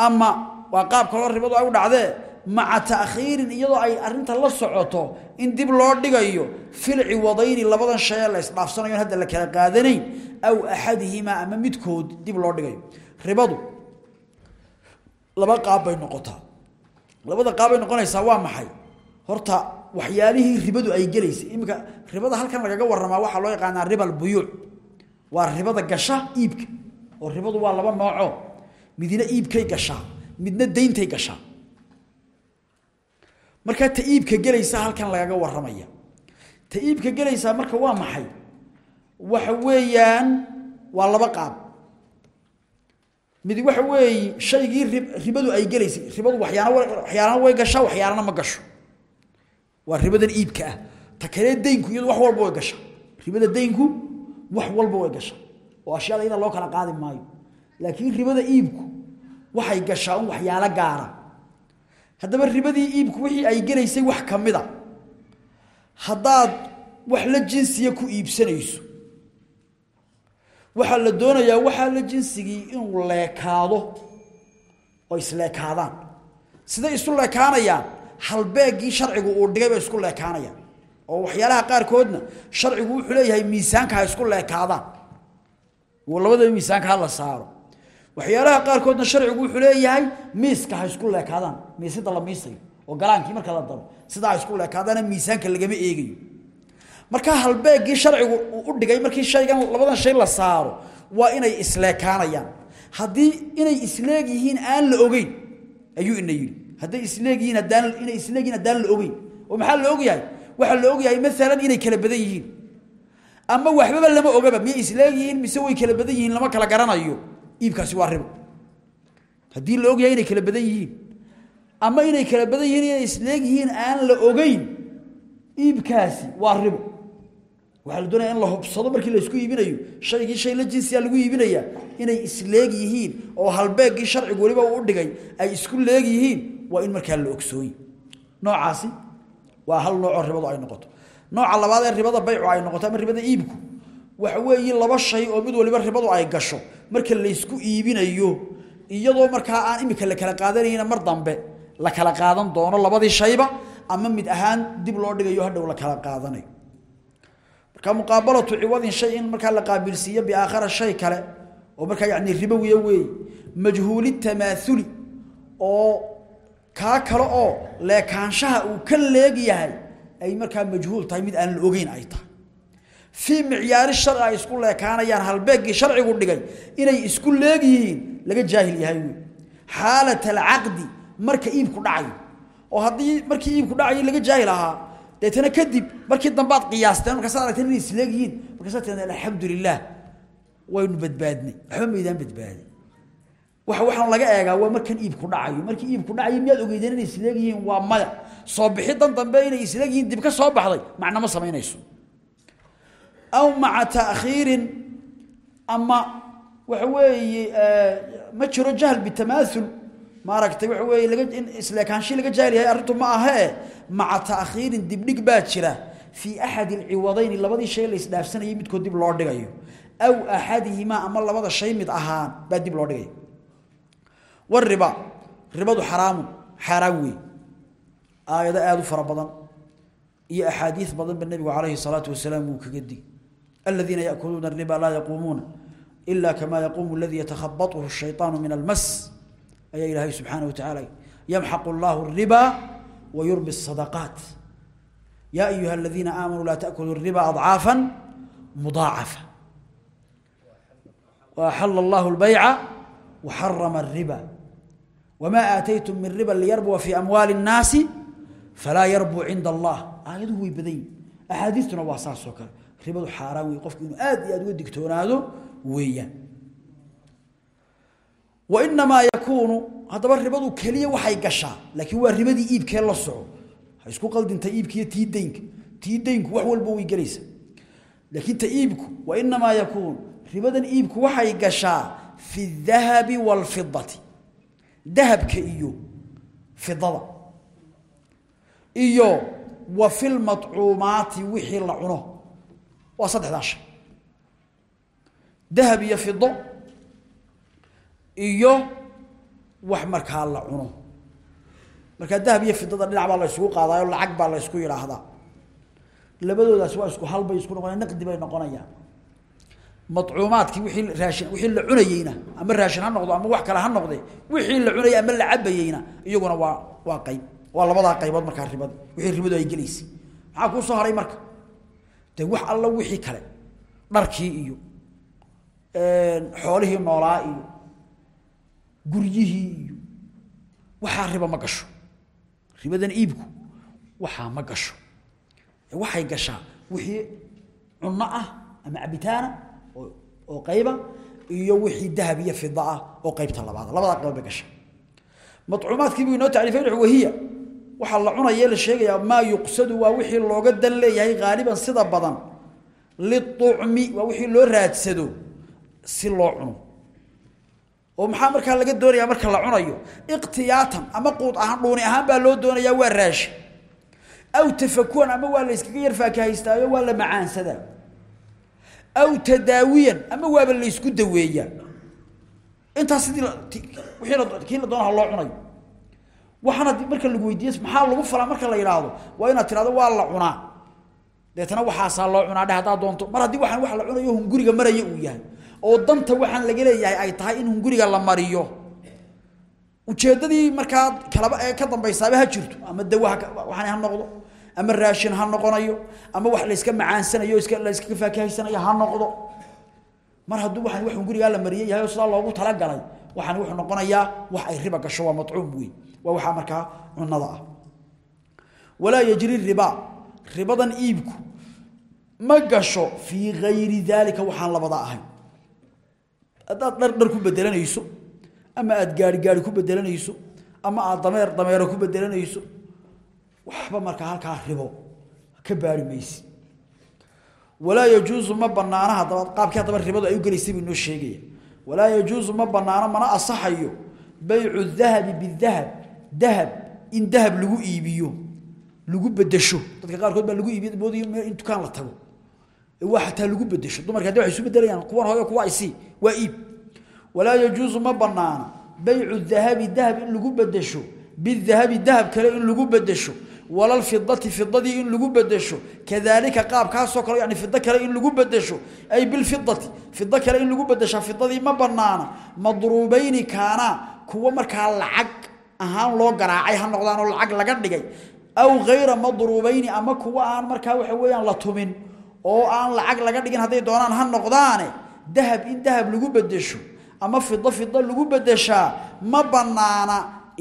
ama waa qaab kaloo ribadu ay u dhacdee maca ta'khiirin iyadoo ay arrinta la socoto in dib loo dhigayo fil ciwadayni labadan shay la isdhaafsanayo hadda la kala qaadanayn aw axadihimaa ama midkood dib loo dhigayo. Ribadu laba qaab bay noqotaa. Labada qaab bay noqonaysaa waa maxay? Horta waxyaalihii ribadu ay gelaysay. Iminka ribada halkan lagaga waramaa waxaa loo yaqaanaa riba albuyuuc waa ribada gasha iibka. Oo ribadu waa laba nooco midna iibkay markaa ta iibka gelaysa halkan lagaga waramaya ta iibka gelaysaa marka waa maxay? Waxa weeyaan waa laba qaab. Mid waxa weeye shaygii ribadu ay gelaysay ribadu waxyaana waxyaalana way gashaa waxyaalana ma gasho. Waa ribadan iibka ah. Ta kale daynku iyadu wax walba way gashaa ribada daynku wax walba way gashaa oo ashyaada ina loo kala qaadi maayo. Laakiin ribada iibku waxay gashaa un gaara haddaba ribadii iibku wixii ay gelaysay wax ka mid a. Haddaad wax la jinsiya ku iibsanayso waxaa la doonayaa waxaa la jinsigii inuu leekaado oo isleekaadaan siday isu leekaanayaan halbeegii sharcigu uu dhigay bay isku leekaanayaan. Oo waxyaalaha qaarkoodna sharcigu wuxuu leeyahay miisaanka ha isku leekaadaan. Labadaba miisaanka ha la saaro waxyaalaha qaarkoodna sharcigu wuxuu leeyahay miiska ha isku leekaadaan. Miisida la miisayo oo galaankii marka la daro sidaa ha isku leekaadaana miisaanka lagama eegayo. Markaa halbeegii sharcigu u dhigay markii shaygan labadan shay la saaro waa inay isleekaanayaan. Haddii inay isleeg yihiin aan la ogeyn ayuu ina yidhi. Hadday isleeg yihiin haddaan inay isleeg yihiin haddaan la ogeyn oo maxaa la ogyahay? Waxaa la ogyahay maalan inay kala badan yihiin. Ama waxbaba lama ogaba miyay isleeg yihiin mise way kala badan yihiin lama kala garanayo iibkaasi waa ribo. Haddii la ogyahay inay kala badan yihiin ama inay kala badan yihiin inay isleeg yihiin aan la ogeyn iibkaasi waa ribo. Waxaa la doonaya in la hubsado markii la isku iibinayo shaygii shay la jinsiya lagu iibinayaa inay isleeg yihiin oo halbeegii sharcigu weliba u dhigay ay isku leeg yihiin waa in markaa la ogsooyi noocaasi waa hal noocoo ribadu ay noqoto. Nooca labaad ee ribada baycu ay noqoto ama ribada iibku waxa weeye laba shay oo mid waliba ribadu ay gasho marka la isku iibinayo iyadoo markaa aan imika la kala qaadanayna mar dambe la kala qaadan doono labadii shayba ama mid ahaan dib loo dhigayo hadhow la kala qaadanayo marka muqaabalatu ciwadin shay in la qaabilsiiyo biaakhara shay kale oo markaa yacni ribowiya weeye majhuuli tamaathuli oo kaa kale oo leekaanshaha uu ka leeg yahay ay markaa majhuul tahay mid aan la ogeyn ay tahay fii micyaari sharci isku leekaanayaan halbeeggii sharcigu dhigay inay isku leeg yihiin laga jaahil yahay wey xaalat marka iibku dhacayo oo haddii markii iibku dhacayay laga jaahil ahaa deetana kadib markii dambaad qiyaasteen markaasaad aragteen inay isleeg yihiin markaasaad tihahdeen alxamdu lilah waynu badbaadnay. Waxba maydaan badbaadin. Waxaan laga eegaa waa markan iibku dhacayo. Markii iibku dhacayo miyaad ogeydeen inay isleeg yihiin? Waa maya. Soo bixidan dambe inay isleeg dib ka soo baxday macna ma samaynayso aw maca taakhiirin ama waxa weeye ma jiro jahl bitamaaul maaragtay waxa weeye laga in isleekaansho laga jaahil yahay arrintu ma aha e maca taakhiirin dibdhig baa jira fii axadi alciwadayni labadii shay la isdhaafsanayay midkood dib loo dhigayo aw axadihimaa ama labada shay mid ahaan baa dib loo dhigaya wariba ribadu xaraamun xaaraan weey aayado u fara badan iyo axaadiis badan ba nebigu calayhi salaatu wasalaam kaga dig aladiina yaakuluuna ariba laa yaquumuuna ila kama yaquumu aladii yatakhabatuhu shayطaanu min almas ayaa ilaahay subxaanaه watacaala yamxaqu اllahu الriba wayurbi الsadaqaat ya ayuha aladiina aamanuu laa taأkuluu الriba adcaafa mudaacafa وأxل الله البيع وحرم الربا وما آتيتم من ربا ليربو في أموال الناس فلا يربو عند الله آياده way badan أحاديثتنا waa saas oo kale ribadu xaaraan wey qofku inuu aad iyo aad uga digtoonaado weeyaan. Wa inamaa yakuunu haddaba ribadu keliya waxay gashaa laakiin waa ribadii iibkee la soco. Ha isku qaldinta iibkiiyo tii daynka tii wax walba way gelaysa laakiin ta iibku wa inamaa yakuunu ribadan iibku waxay gashaa fi dahabi waalfidati dahabka iyo fidada iyo wa filmacuumaati wixii la cuno waa saddexdaa shay dahab iyo fido iyo wax markaa la cuno. Markaa dahab iyo fidada dhinac baa la isugu qaadaayo lacag baa la isku yidhaahdaa labadoodaas waa isku halbay isku noqonaya naqdi bay noqonayaan. Madcuumaadkii wixii raashin wixii la cunayeyna ama raashin ha noqdo ama wax kale ha noqde wixii la cunayay ama la cabayeyna iyaguna waa waa qayb. Waa labadaa qaybood markaa ribada wixii ribadu ay gelaysay maxaa kuu soo haray marka dee wax alla wixii kale dharkii iyo xoolihii noolaa iyo guryihii iyo waxaa riba ma gasho. Ribadan iibku waxaa ma gasho. Waxay gashaa wixii cunno ah ama cabitaana oo qayba iyo wixii dahab iyo fida ah oo qaybta labaad. Labada qayb bay gashaa. Madcuumaadkii buu inoo wuxuu wahiya waxa la cunaya la sheegaya ma yuqsadu waa wixii looga dan leeyahay qaaliban sida badan. Liucmi waa wixii loo raadsado si loo cuno. Oo maxaa markaa laga doonayaa marka la cunayo? Iqtiyaatan ama quud ahaan dhuuni ahaan baa loo doonayaa waa raashi. Aw tafakuan ama waa la iskaga yar faakahaystaayo waa la macaansadaa aw tadaawiyan ama waaba la isku daweeyaa. Intaas sidii wixii la kii la doonaha loo cunayo waxaana marka lagu weydiiyo maxaa lagu falaa marka la yidhaahdo? Waa inaad tirahdo waa la cunaa. Deetana waxaasaa loo cunaa. Dheh doonto mar haddii waxaan wax la cunayo hunguriga maraya uu yahay. Oo danta waxaan laga leeyahay ay tahay in hunguriga la mariyo. Ujeeddadii markaa kalaba ee ka dambaysaaba ha jirto. Ama dawa waxaan ha noqdo. Ama raashin ha noqonayo. Ama wax la iska macaansanayo iska la iska faakahaysanayo ha noqdo. Mar hadduu waxaan wax hungurigaa la mariyay yahay oo sidaa loogu talagalay waxaan wuxuu noqonayaa wax ay riba gasho waa matcuum weyn waa waxaa cunada ah. Walaa yajri riba. Ribadan iibku ma gasho fii gayri daalika waxaan labada ahayn haddaad dhar dhar ku bedelanayso ama aada gaari gaari ku bedelanayso ama aada dameer dameero ku bedelanayso waxba markaa halkaa ribo. Ka baari maysi. Walaa yajuusu ma banaana haddaba qaabkii haddaba ribadu ay u gelaysay buu inoo sheegaya. Walaa yajuusu ma banaano mana asaxayo baycu dahabi bidahab dahab in dahab lagu iibiyo lagu bedesho. Dadka qaarkood baa lagu iibiyo moodiyo meel in dukaan la tago. Waa xataa lagu bedesho. Dumarka haddii waxay isu bedelayaan kuwan hooyo kuwa isi waa iib. Walaa yajuusu ma banaana baycu dahabi dahab in lagu bedesho. Bidahabi dahab kale in lagu bedesho. Wala fidati fidadii in lagu bedesho. Kadalika qaabkaasoo kale yani fido kale in lagu bedesho. Ay bilfidati fido kale in lagu bedesha fidadii ma banaana madruubayni kaana kuwa markaa lacag ahaan loo garaacay ha noqdaan oo lacag laga dhigay. Aw hayra madruubayni ama kuwa aan markaa waxa weeyaan la tumin oo aan lacag laga dhigin hadday doonaan ha noqdaane dahab in dahab lagu bedesho ama fido fido lagu bedeshaa ma banaana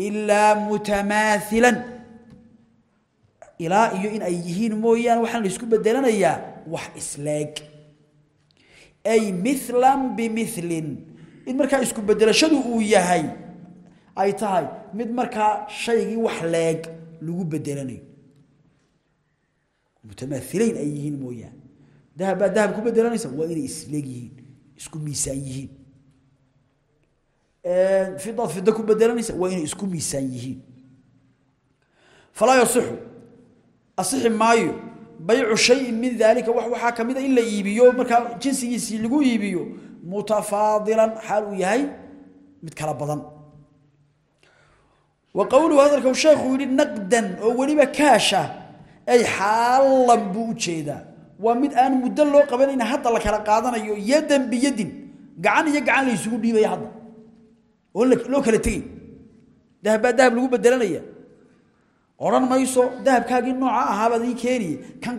ilaa mutamaathilan ilaa iyo in ay yihiin mooyaane waxaan la isku bedelanayaa wax isleeg. Ay milan bimilin in markaa isku bedelashadu uu yahay ay tahay mid markaa shaygii wax leeg lagu bedelanayo mutamaailayn ay yihiin mooyaane. Dahab baa dahab ku bedelanaysa waa inay isleeg yihiin isku miisaan yihiin. Fidaad fida ku bedelanaysa waa inay isku miisaan yihiin. Falaa yasixu. Asixi maayo. Baycu shayin min daalika wax waxaa ka mid a in la iibiyo markaa jinsigiisii lagu iibiyo mutafaadilan xaal uu yahay mid kala badan wa qowluhu hadalka sheekhu yidhi naqdan oo weliba kaasha ay xaalan buu u jeedaa. Waa mid aan muddo loo qabanayna hadda la kala qaadanayo yadan biyadin gacan iyo gacan la isugu dhiibaya hadda oo loo kala tegay dahab baa dahab lagu bedelanaya odhan mayso dahabkaagii nooca ahaabaad ii keeniye kan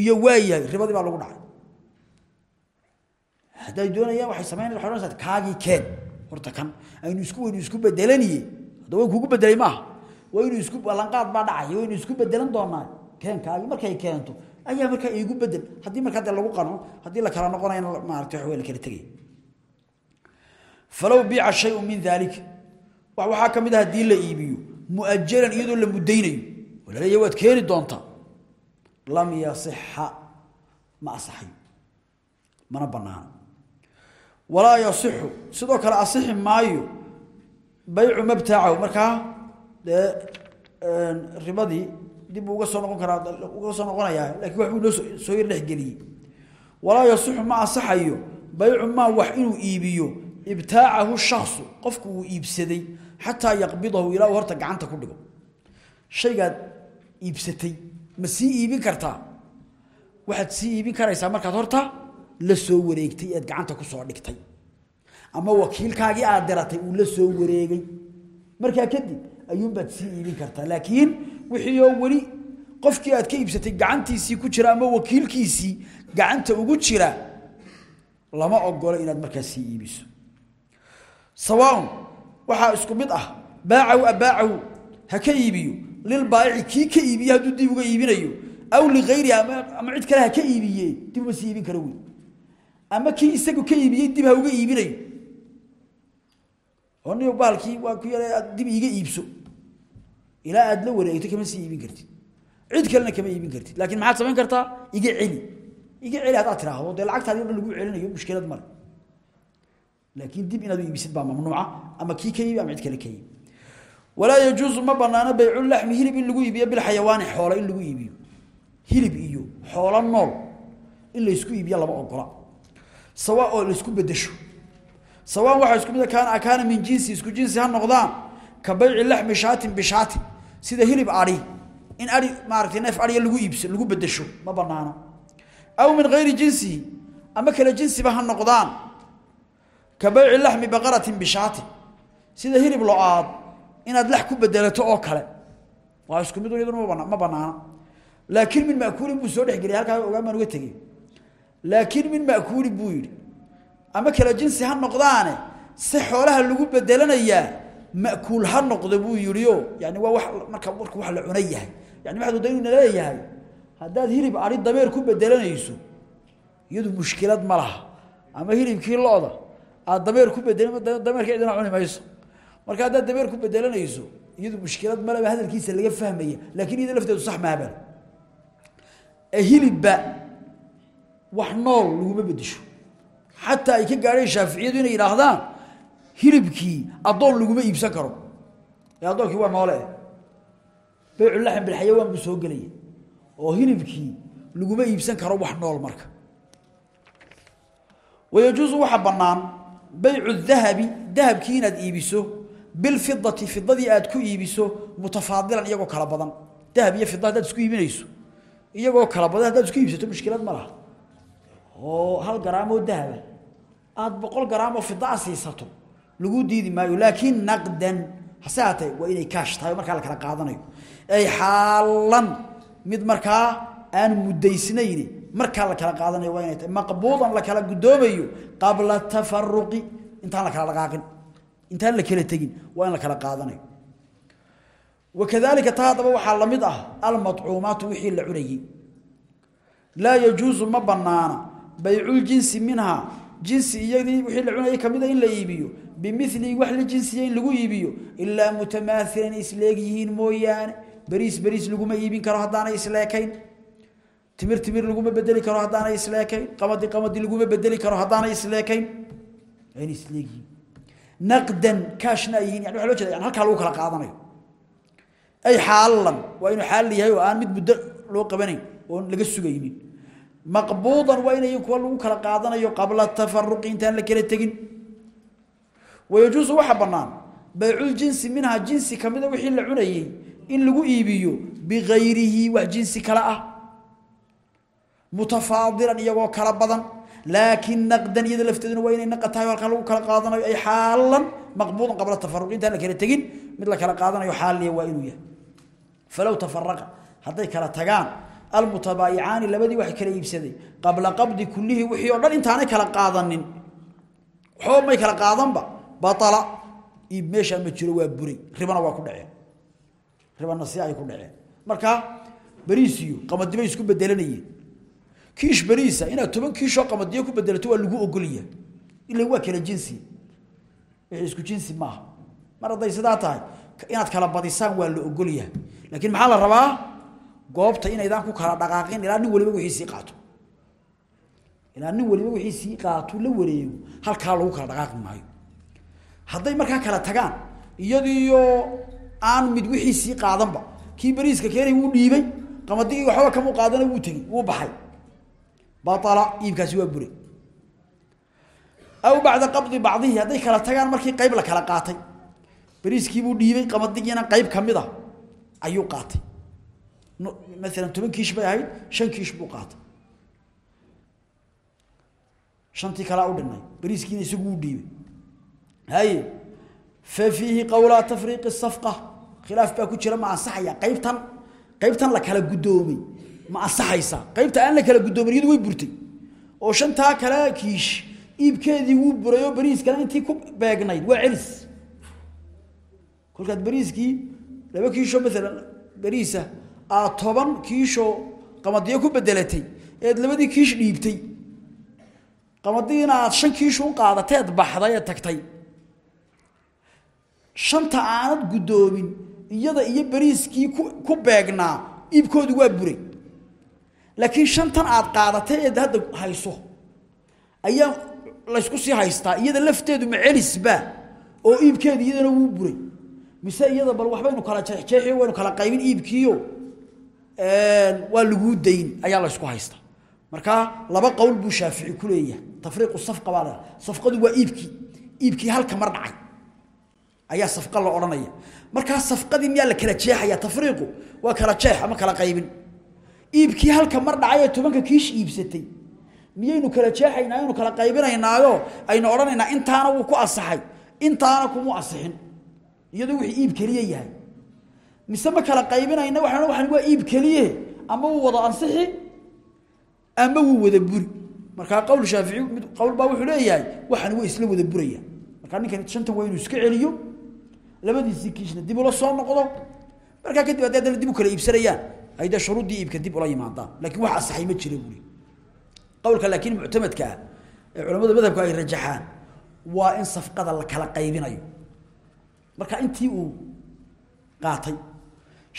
iyo waayahay ribadii baa lagu dhacay. Hadday doonayaan waxay samaynaya waxay odhanaysaa keen horta kan aynu isku weynu isku bedelaniye hadda way kugu bedelay maaha waynu isku ballanqaad baa dhacay waynu isku bedelan doonaa. Keen kaagii markay keento ayaa markaa iigu bedel haddii markaa dee lagu qanco haddii la kala noqonayana maaragtay wax wey la kala tegaya falow biica shayun min daalika waxaa ka mid ah haddii la iibiyo muajalan iyadoo la mudaynayo oo la leeyahy waad keeni lam yasixa ma asaxayo mana banaana walaa yasixu sidoo kale asixi maayo baycu mabtaacahu. Markaa dee ribadii dib uga soo noqon karaa uga soo noqonayaa lakiin wax buu noo soo yar dhexgeliyey walaa yasixu ma asaxayo baycu maa wax inuu iibiyo ibtaacahu shaksu qofku uu iibsaday xataa yaqbidahu ilaa uu horta gacanta ku dhigo. Shaygaad iibsatay ma sii iibin kartaa? Waxaad sii iibin karaysaa markaad horta la soo wareegtay eed gacanta ku soo dhigtay. Ama wakiilkaagii aad diratay uu la soo wareegay. Markaa kadib ayuunbaad sii iibin kartaa laakiin wixii oo weli qofkii aad ka iibsatay gacantiisii ku jira ama wakiilkiisii gacanta ugu jira lama ogolo inaad markaa sii iibiso. Sawaaun waxaa isku mid ah baacahu abaacahu ha ka iibiyo. Lilbaa'ici kii ka iibiye hadduu dib uga iibinayo. Aw ligayrihi ama cid kale ha ka iibiye dib sii iibin karo wey ama kii isagu ka iibiyey dib ha uga iibinayo oo niyo baalkii waa ku yara aad dib iiga iibso ilaa aad la wareegto kama sii iibin kartid cid kalena kama iibin kartid laakiin maxaad samayn kartaa iga celi iga celi haddaad tiraahdo dee lacagtaadi o dhan lagu celinayo mushkilad male laakiin dib inaad iibisid baa mamnuuca ama kii ka iibi ama cid kale ka iibi walaa yajuusu ma banaano bayculaxmi hilib in lagu iibiyo bilxayawaani xoolo in lagu iibiyo hilib iyo xoolo nool in laysku iibiyo lama ogola sawa oo laysku bedesho sawaan waxaa isku mid kaana akaana min jinsi isku jinsi ha noqdaan. Ka bayci laxmi shaatin bishaatin sida hilib adhi in ai maaragtay neef adhiya lagu iibso lagu bedesho ma banaana aw min gayri jinsihi ama kale jinsiba ha noqdaan. Ka bayci laxmi baqaratin bishaatin sida hilib lo'aad inaad lax ku bedelato oo kale. Waa isku mid iyaduna ma banaana laakiin min laakiin min makuulin buu yidhi. Ama kala jinsi ha noqdaane si xoolaha lagu bedelanayaa makuul ha noqdo buu yidhio yani waa wa marka marka wax la cuna yahay. Yani waxaad wadayna leeyahay? Haddaad hilib ari dameer ku bedelanayso iyadu mushkilad ma laha. Ama hilibkii lo-da aad dameer ku bedel dameerka cidina cuni mayso. Marka haddaad dameer ku bedelanayso iyadu mushkilad maleba hadalkiisa laga fahmaya laakiin iyada lafteedu sax maabal ee hilibba wax nool laguma bedesho xataa ay ka gaadheen shaaficiyadu inay yidhaahdaan hilibkii addoon laguma iibsan karo. Ee addoonkii waa noole. Bayculaxm bilxayawaan buu soo gelaya. Oo hilibkii laguma iibsan karo wax nool marka. Wayajuusu waxa bannaan baycu dahabi dahabkii inaad iibiso bilfidati fidadii aad ku iibiso mutafaadilan iyagoo kala badan. Dahab iyo fida haddaad isku iibinayso. Iyagoo kala badan haddaad isku iibsato mushkilad ma laha oo hal garaam oo dahaba aada garaam oo fida a siisato. Lagu diidi maayo laakiin naqdan hase waa inay kaash tahay markaa la kala qaadanayo. Ay xaalan mid markaa aan muddaysnayn markaa la kala qaadanayo waa inay maqbuudan la kala guddoomayo qabla tafaruqi intaan la kala dhaqaaqin intaan la kala tegin waa in la kala qaadanayo. Wakadalika taa haddaba waxaa la mid ah almadcuumaatu wixii la cunayey laa yajuusu ma banaana bayculjinsi minhaa jinsi iyadii wixii la cunayay kamida in la iibiyo. Bimili wax la jinsiya in lagu iibiyo. Ilaa mutamaailan isleeg yihiin mooyaane. Beriis beriis laguma iibin karo haddaanay isleekayn. Timir timir laguma bedeli karo haddaanay isleekayn. Qamadi qamadi laguma bedeli karo haddaanay isleekayn. N isleegyihiin naqdan kaashna yihiin. Yani waa loo jeeda yani halkaa lagu kala qaadanayo. Ay xaalan waa inuu xaal yahay oo aan mid muddo loo qabanayn oon laga sugaynin maqbuudan waa inay kuwa lagu kala qaadanayo qabla tafaruqi intaan la kala tegin. Wayajuusu waxa bannaan bayculjinsi minhaa jinsi kamida wixii la cunayey in lagu iibiyo bigayrihi wax jinsi kale ah. Mutafaadilan iyagoo kala badan laakiin naqdan iyada lafteeduna waa inay naqa tahay halkaa lagu kala qaadanayo ay xaalan maqbuudan qabla tafaruqi intaan la kala almutabaayicaani labadii wax kala iibsaday qabla qabdi kullihi wixii oo dhan intaanay kala qaadanin. Waxba may kala qaadanba baala iib meeshaa ma jiro waa buray ribana waa ku dhaceen. Ribana si ay ku dhaceen. Marka beriis iyo qamadibay isku bedelanayeen kiish beriisa inaad toban kiishoo qamadiyo ku bedelato waa lagu ogolyahay. Ila waa kala jinsi. Wixii isku jinsi maaha. Mar hadday sidaa inaad kala badisaan waa la ogolyahay. Laakiin maxaa la rabaa goobta inaydaan ku kala dhaqaaqin ilaa nin waliba wixii sii qaato ilaa nin waliba wixii sii qaato la wareego halkaa lagu kala dhaqaaqi maayo hadday markaa kala tagaan iyadiyo aan mid wixii sii qaadanba kii beriiska keenay wuu dhiibay qamadigi waxba kamuu qaadana wuu tegey wuu baxay baala iibkaasi waa buray aw bacda qabdi bacdihi hadday kala tagaan markii qayb la kala qaatay bariiskiibuu dhiibay qamadigiina qayb ka mid a ayuu qaatay maalan toban kiish bay ahayd shan kiish buu qaatay shantii kalaa u dhinay bariiskiina isagu u dhiibay haye fa fiihi qawlaa tafriiqi safqa khilaaf baa ku jira ma ansaxaya qaybtan qaybtan la kala guddoomay ma ansaxaysaa qaybta aan la kala guddoomin iyadu way burtay oo shantaa kale kiish iibkeedii wuu buray oo bariiskana intii ku beegnayd waa aad toban kiishoo qamadiyo ku bedelatay eed labadii kiish dhiibtay. Qamadigiina aad shan kiish u qaadateed baxday ee tagtay. Shanta aanad guddoomin iyada iyo bariiskii ku beegnaa iibkoodu waa buray. Laakiin shantan aad qaadatay eed hadda hayso. Ayaa laysku sii haystaa iyada lafteedu ma celisba oo iibkeedu iyadana wuu buray. Mise iyada bal waxbaynu kala jeexjeexi waynu kala qaybin iibkiiyo waa laguu dayn. Ayaa laysku haystaa marka laba qowl buu shaafici ku leeyahay. Tafriiqu safqa baa safqadu waa iibkii iibkii halka mar dhacay. Ayaa safqa la odhanaya. Markaa safqadii miyaa la kala jeexaya? Tafriiqu waa kala jeex ama kala qaybin? Iibkii halka mar dhacay ee tobanka kiish iibsatay. Miyaynu kala jeexaynaa aynu kala qaybinaynaayo? Aynu odhanaynaa intaana wuu ku asaxay intaana kuma asixin iyadoo wixii iib keliya yahay mise ma kala qaybinayna waxaan waxaan waa iib keliye? Ama wuu wada ansixi? Ama wuu wada buri? Markaa qowl shaafici mid qowl baa wuxuu leeyahay waxaan waa isla wada buraya. Markaa ninkan shantan waa iska celiyo labadiisii kiishna dib ula soo noqdo. Markaa kadib haddii haddana dib u kala iibsanayaan ay dee iibka dib ula yimaadaan. Laakiin wax asaxay ma jira buuri qowlka laakiin muctamadka ah madhabku ay rajaxaan waa in safqada la kala qaybinayo. Marka intii uu qaatay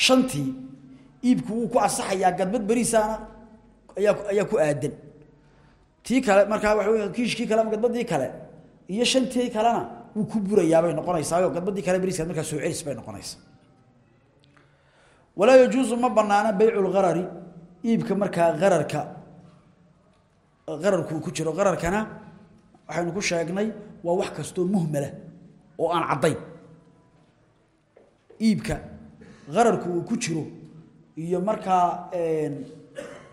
shantii iibku wuu ku asaxayaa gadbad beriisaana ayaa ku aadan. Tii kale markaa wey kiishkii kale ama gadbadii kale iyo shantii kalena wuu ku burayaabay noqonaysaayo gadbadii kale beriiskaad markaa soo celis bay noqonaysaa. Walaa yajuusu ma banaana baycu lgarari iibka markaa gararka qararku ku jiro. Qararkana waxaynu ku sheegnay waa wax kastoo muhmala oo aan caddayn. Iibka qararku uu ku jiro iyo markaa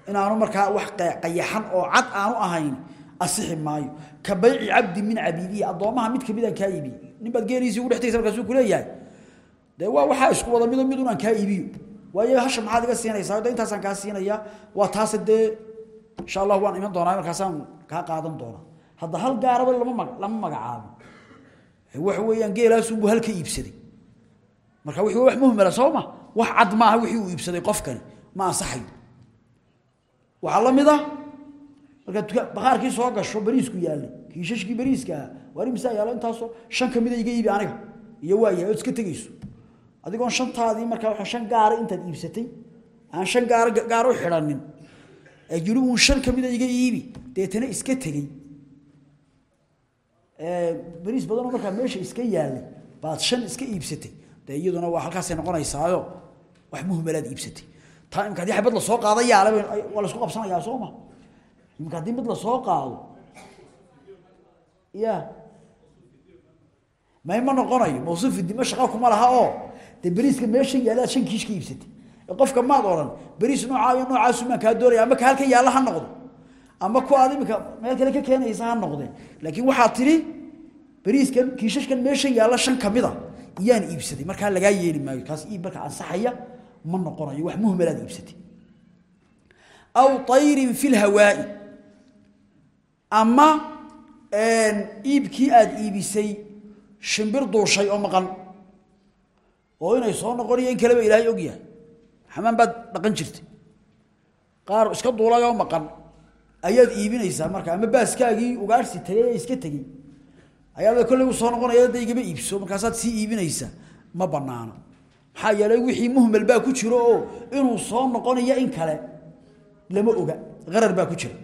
inaanu markaa wax qayaxan oo cad aanu ahayn asixi maayo. Ka bayci cabdi min cabiidihi addoomaha mid ka mid aan kaa iibiye nin baad geeliisii ugu dhextaysa markaasuu kuleeyahay dee waa waxaa isku wada mido mid unaan kaa iibiyo. Waayo hasha maxaad iga siinaysaa? De intaasaan kaa siinaya waa taase dee insha allah waan iman doonaa markaasaan kaa qaadan doonaa. Hadda hal gaaraba lama ma lama magacaabo. Waxa weeyaan geelaasunbuu halka iibsaday marka wixii wax muhmala soo ma? Wax cad maaha wixii uu iibsaday qofkani. Ma ansaxayo waxaa la mid ah markaad tuka bakhaarkii soo gasho bariisku yaallay kiishashkii bariiska ah waar imsaa yaallo intaasoo shan ka mida iga iibi aniga. Iyo waa yahay iska tegeyso adigoon shantaadii markaa waa shan gaara intaad iibsatay. Aan shan gaar gaar u xidhanin. Ee yiri uun shan ka mida iga iibi. Deetana iska tegey. Bariis badanoo markaa meesha iska yaallay baad shan iska iibsatay dee iyaduna waa halkaasay noqonaysaayo wax muhmalaad iibsatay. Taa imka haddii xabad la soo qaada yaalla waa la isku qabsanayaa soo ma? Imka haddii mid la soo qaado ya. May ma noqonayo mawsuufi dima shaqa kuma laha oo dee beriiska meeshan yaalaad shan kiish qofka maad odhan beriis noocaa iyo noocaasu maan kaa doonaya ama ka halkan yaalla ha ama ku aad meel kale ka keenaysa ha laakiin waxaad tidhi beriiskan kiishashkan meeshan yaalla shan ka mida iyaan iibsaday markaa lagaa yeeli maayo kaas iib marka ansaxaya ma noqonayo wax muhmalaad iibsatay. Aw tayrin fi lhawaa'i ama iibkii aad iibisay shimbir duushay oo maqan. Oo inay soo noqonayo in kaleba ilaahay og yahay. Xamaan baad dhaqan jirtay. Qaar iska duulay oo maqan. Ayaad iibinaysaa marka ama baaskaagii ugaarsi tagay iska tegey ayaaba kolley u soo noqonaya da igama iibso markaasaad sii iibinaysaa ma banaana maxaa yeelay wixii muhmal baa ku jiro oo inuu soo noqonayo in kale lama oga. Qarar baa ku jira.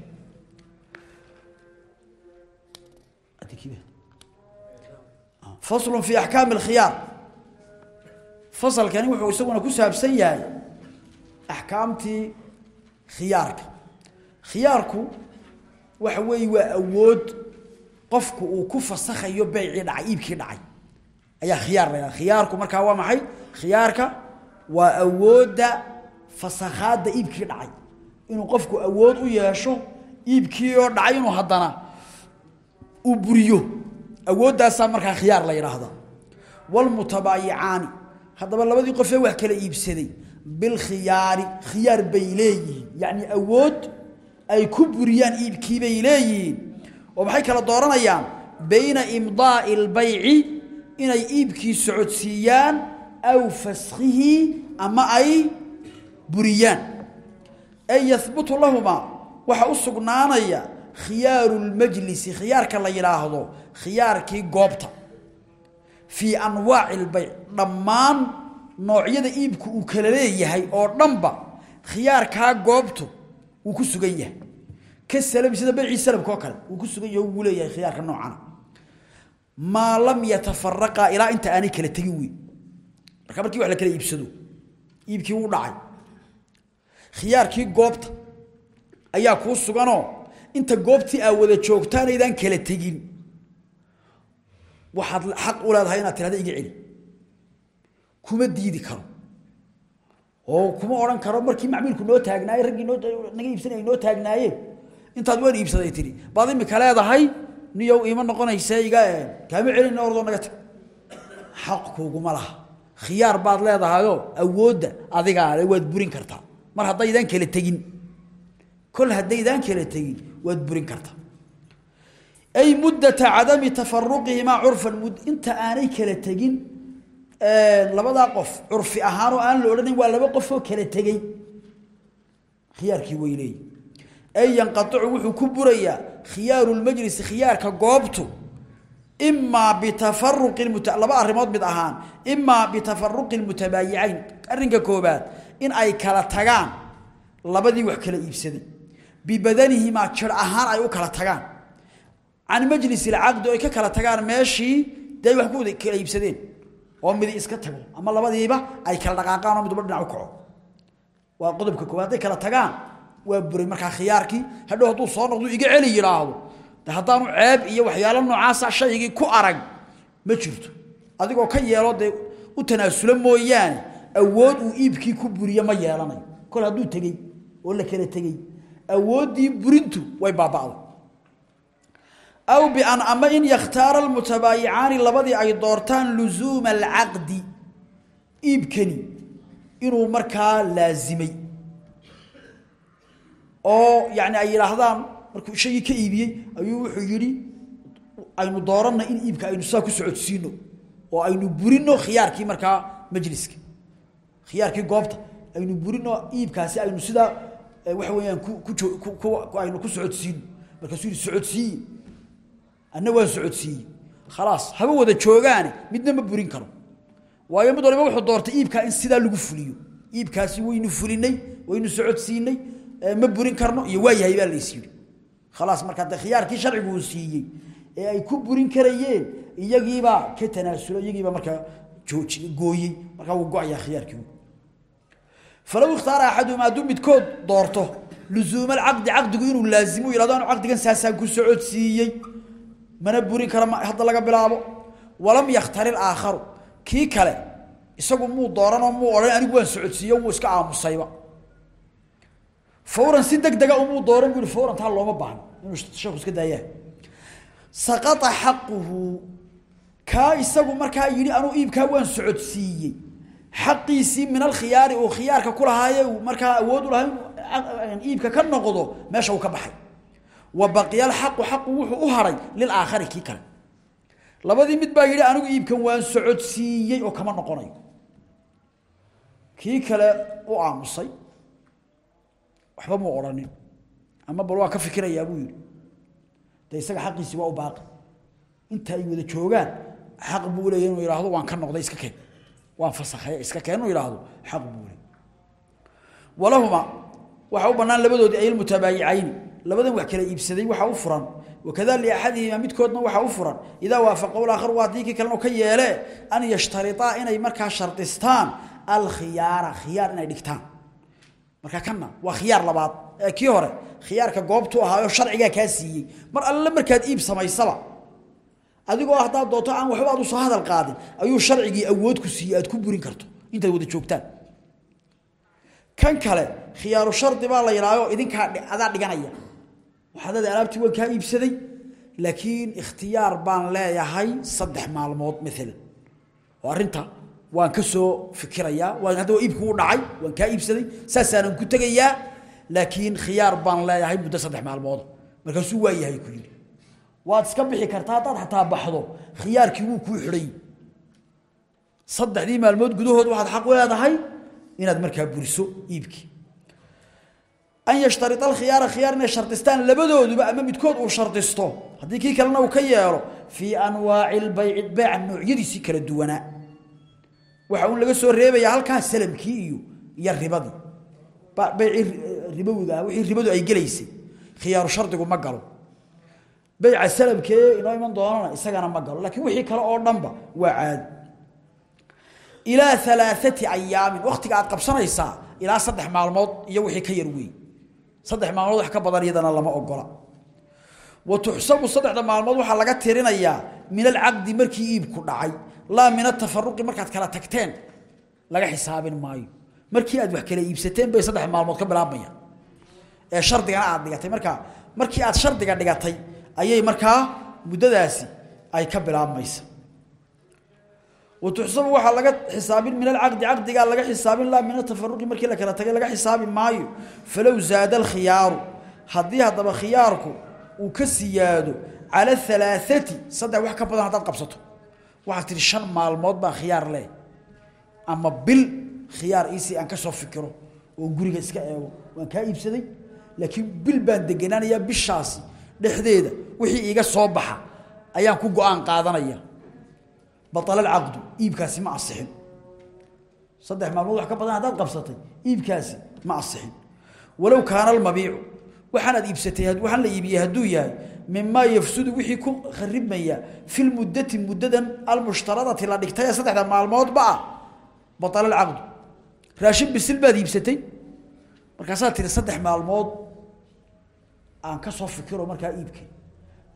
Faslu fi axkaami alkhiyaar fasalkani wuxuu isaguna ku saabsan yahay axkaamtii khiyaarka. Khiyaarku waxa weeye waa awood qofku uu ku fasakhayo beecii dhacay iibkii dhacay. Ayaa khiyaar la yidhaha. Khiyaarku markaa waa maxay? Khiyaarka waa awoodda fasakhaadda iibkii dhacay. Inuu qofku awood u yeesho iibkii oo dhacay inuu haddana uu buriyo. Awooddaasaa markaa khiyaar la yidhaahda waalmutabaayicaani haddaba labadii qofee wax kala iibsaday. Bilkhiyaari khiyaar bay leeyihiin. Yacni awood ay ku buriyaan iibkii bay leeyihiin oo maxay kala dooranayaan bayna imdaa'i albayci inay iibkii socodsiiyaan aw faskhihi ama ay buriyaan. Ay yahbutu lahumaa waxa u sugnaanaya khiyaaru lmajlisi khiyaarka la yidhaahdo khiyaarkii goobta. Fii anwaaci lbayc dhammaan noocyada iibku uu kala leeyahay oo dhanba khiyaarkaa goobtu wuu ku sugan yahay ka salami sida baycii salamka oo kale. Wuu ku sugan yahay wuu leeyahay khiyaarka noocana maa lam yatafaraqaa ilaa inta aanay kala tegin wey marka markii wax la kala iibsado iibkii wuu dhacay. Khiyaarkii goobta ayaa kuu suganoo inta goobtii aa wada joogtaanaydaan kala tegin. Waxaad xaq u leedahay inaad tirahda iga celi. Kuma diidi karo. Oo kuma odhan karo markii macmiilku noo taagnaayey raggii noo naga iibsanayay noo taagnaayeen intaad waan iibsaday tiri baad imika leedahay niyow iima noqonaysa iga kaama celina ordoo naga tag. Xaq kuuguma laha. Khiyaar baad leedahayoo awoodda adigaale waad burin kartaa mar haddaydaan kala tegin. Kol haddaydaan kala tegin waad burin kartaa ay muddata cadami tafaruqihimaa curfan inta aanay kala tegin labadaa qof curfi ahaan oo aan la odhanayn waa laba qofoo kala tegey khiyaarkii way leeyi ay yanqaicu wuxuu ku burayaa khiyaaru lmajlisi khiyaarka goobtu. Imaa bitafaruqi laba arrimood mid ahaan. Imaa bitafaruqi lmutabaayicayn arrinka koobaad in ay kala tagaan. Labadii wax kala iibsaday bibadanihimaa jir ahaan ay u kala tagaan. Can majlis ilcaqdi oo ay ka kala tagaan meeshii dee wax ku wada kala iibsadeen. Oo midi iska tago ama labadiiba ay kala dhaqaaqaan oo midba dhinac u kaco. Waa qodobka koobaad hadday kala tagaan waa buray markaa khiyaarkii. Hadhow hadduu soo noqdo iga celi yidhaahdo haddaanu ceeb iyo waxyaalo noocaasa shaygii ku arag ma jirto. Adigoo ka yeelo dee u tanaasulo mooyaane awood uu iibkii ku buriyo ma yeelanayo kol hadduu tegey oo la kala tegey awooddii burintu way baaba'day. Aw bian ama in yakhtaara almutabaayicaani labadii ay doortaan luzuuma alcaqdi iibkani inuu markaa laazimay oo yani ay yidhaahdaan markuu shaygii ka iibiyey ayuu wuxuu yidhi aynu dooranna in iibka aynu sidaa ku socodsiino oo aynu burino khiyaarkii markaa majliska. Khiyaarkii goobta aynu burino iibkaasi aynu sidaa waxa weeyaan ku aynu ku socodsiino markaasuu yidhi socodsiiye anna waan socodsiiyey khalaas haba wada joogaane midna ma burin karo. Waayo mid waliba wuxuu doortay iibkaa in sidaa lagu fuliyo. Iibkaasi waynu fulinay waynu socodsiinay ma burin karno iyo waa yahay baa lays yidhi. Khalaas markaa de khiyaarkii sharcigu uu siiyey ee ay ku burin karayeen iyagiibaa ka tanaasulo iyagiibaa markaa gooyey markaa wuu go'ayaa khiyaarkii falow ikhtaara axaduhum hadduu midkood doorto luzuuma alcaqdi caqdigu inuu laazimo yidhahdo anu caqdigan saasaan ku socodsiiyey mana burin kara hadda laga bilaabo. Walam yakhtari aakharu kii kale isagu muu dooranoo muu odhan anigu waan socodsiiye wuu iska aamusayba fawran si deg dega umuu dooran buu yihi fawran taa looma baahno inuu sheeku iska daayaa saqata xaquhu. Kaa isagu markaa yidhi anuu iibkaa waan socodsiiyey. Xaqiisii min alkhiyaari uu khiyaarka ku lahaaye markaa awood u lahay iibka ka noqdo meesha uu ka baxay. Wa baqiya alxaqu xaqu wuxuu u baa yidhi anigu iibkan waan socodsiiyey oo kama noqonayo. Kii kale u aamusay waxba muu odhanin ama bal waa ka fikirayaa buu yidhi. De isaga xaqiisii waa u baaqi. Inta ay wada joogaan xaq buu leeya inuu yidhaahdo waan ka noqday iska keen. Waan fasakhay iska keen inuu xaq buu leey walahuma waxa u bannaan labadoodii ay almutabaayicayni labadan wax kala iibsaday waxa u furan. Wakada liaxadihima midkoodna waxa u furan. Idaa waafaqahu laakar waa diikii kalena ka yeele an yashtaritaa inay markaa shardistaan alkhiyaara khiyaar inay dhigtaan marka kana waa khiyaar labaad. Ee kii hore khiyaarka goobtu ahaayo sharcigaa kaa siiyey. Mar alle markaad iib samaysaba adigoo haddaad doonto aan waxba aad u soo hadal qaadin ayuu sharcigii awood ku siiyey aad ku burin karto. Intaad wada joogtaan. Kan kale khiyaaru shardi baa la yidhaaho idinkaa adaa dhiganaya. Waxaad leedahay alaabtii waan kaa iibsaday laakiin ikhtiyaar baan leeyahay saddex maalmood maalan oo arrinta waan ka soo fikirayaa waan hadda iibkii u dhacay waan kaa iibsaday saasaanan ku tegayaa laakiin khiyaar baan leeyahay muddo saddex maalmooda markaasuu waa yahay ku yidhi. Waad iska bixi kartaa haddaad xataa baxdo khiyaarkii wuu kuu xidhay. Saddexdii maalmood gudahood waxaad xaq u leedahay inaad markaa buriso iibkii an yashtaria alkhiyaara khiyaar inay shardistaan labadooduba ama midkood uu shardisto haddii kii kalena uu ka yeelo fii anwaaci lbayci beyca noocyadiisii kala duwanaa waxa uun laga soo reebaya halkaa salamkii iyo iyo ribadii ah wixii ribadu ay gelaysay. Khiyaaru shardigu ma galo. Beyca salamkee inoo iman doonana isagana ma galo. Laakiin wixii kale oo dhanba waa caadi ilaa alaaati ayaamin waktiga aad qabsanaysaa ilaa saddex maalmood iyo wixii ka yar wey saddex maalmood wax ka badan iyadana lama ogola. Wa tuxsabu saddexda maalmood waxaa laga tirinayaa min alcaqdi markii iibku dhacay laa min atafaruqi markaad kala tagteen laga xisaabin maayo. Markii aad wax kala iibsateen bay saddex maalmood ka bilaabmayaan ee shardigana aad dhigatay. Markaa markii aad shardiga dhigatay ayay markaa muddadaasi ay ka bilaabmaysa. Watuxsabu waxaa laga xisaabin min alcaqdi caqdigaa laga xisaabin laa min atafaruqi markii la kala tagay laga xisaabi maayo. Falow zaada alkhiyaaru haddii haddaba khiyaarku uu ka siyaado cala alaaati saddex wax ka badan haddaad qabsato waxaad tihi shan maalmood baa khiyaar leh. Ama bil khiyaar iisii aan ka soo fikiro oo guriga iska eego. Waan kaa iibsaday laakiin bil baan deganaanayaa bishaasi dhexdeeda. Wixii iiga soo baxa ayaan ku go'aan qaadanaya. Baala iibkaasi ma asixin. Saddex maalmood wax ka badan haddaad qabsatay iibkaasi ma asixin. Walow kaana almabiicu waxaanaad iibsatay waxaan la iibiyey hadduu yahay mimaa yafsudu wixii ku kharibmaya fi lmudati mudadan almushtaradati la dhigtay saddexda maalmoodba ah. Baala alcaqdu. Raashin bisil baad iibsatay. Markaasaad tiri saddex maalmood aan ka soo fikiro markaa iibkay.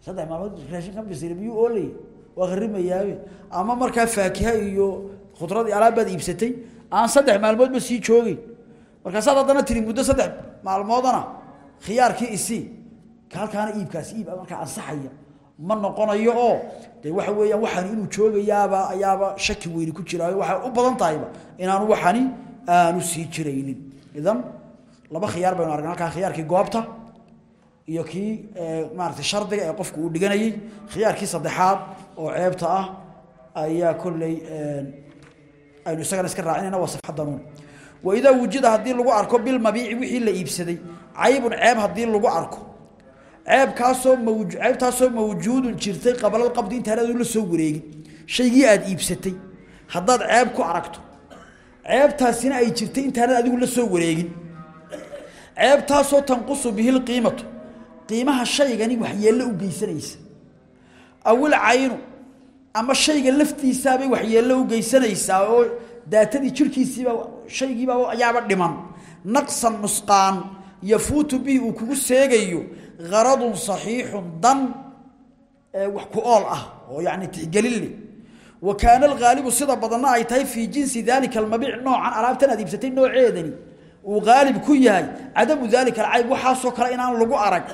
Saddex maalmood raashinka bisil miyuu oolaya waa kharimayaabe ama markaa faakiha iyo khudradii alaabbaad iibsatay aan saddex maalmoodba sii joogeyn markaasaad haddana tiri muddo saddex maalmoodana khiyaarkii isii halkaana iibkaasi iib markaa ansaxaya. Ma noqonayo oo dee waxa weeyaan waxani inuu joogayaaba ayaaba shaki weyni ku jiraayo waxay u badan tahayba inaanu waxani aanu sii jiraynin. Idan laba khiyaar baynu aragnay halkaa khiyaarkii goobta iyo kii maaragtay shardiga ee qofku uu dhiganayay khiyaarkii saddexaad oo ceebta ah ayaa kolley aynu isagana iska raacinayna waa safxadanuun waidaa wujida haddii lagu arko bilmabiici wixii la iibsaday caybun ceeb haddii lagu arko ceebkaasoo mawj ceebtaasoo mawjuudun jirtay qabalal qabdi intaan aad la soo wareegin. Shaygii aad iibsatay. Haddaad ceeb ku aragto. Ceebtaasina ay jirtay intaanad adigu la soo wareegin. Ceebtaasoo tanqusu bihi lqiimatu qiimaha shaygani waxyeello u geysanaysa. Awil caynu ama shayga laftiisaabay waxyeello u geysanaysaa oo daatadii jirhkiisiiba shaygiiba ayaaba dhiman. Naqsan nusqaan yafuutu bihi uu kugu seegayo gharadun saxiixun dan wax ku ool ah oo yacni tixgelin leh. Wa kaana alghaalibu sida badanna ay tahay fii jinsi daalika almabiic noocan alaabtan aad iibsatay nooceedani uu haalib ku yahay cadamu daalika alcayb waxaasoo kale inaan lagu arag.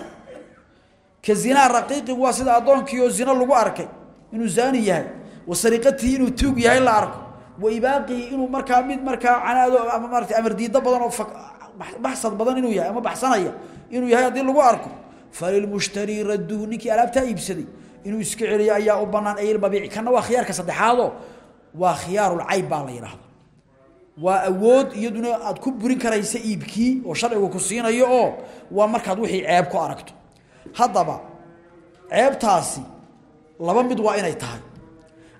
Ka zinaa raqiiqin waa sida addoonkii oo zino lagu arkay inuu zaani yahay. Wa sariqatihi inuu tuug yahay la arko. Wa ibaaqihi inuu markaa mid baxsad badan inuu yahay ama baxsanaya inuu yahay haddii lagu arko falilmushtari radduhu ninkii alaabtaa iibsaday inuu iska celiyo ayaa u bannaan ayilmabiici kana waa khiyaarka saddexaadoo waa khiyaarulcayb baa la yidhaahda waa awood iyaduna aad ku burin karaysa iibkii oo sharcigu ku siinayo oo waa markaad wixii ceeb ku aragto. Haddaba ceebtaasi laba mid waa inay tahay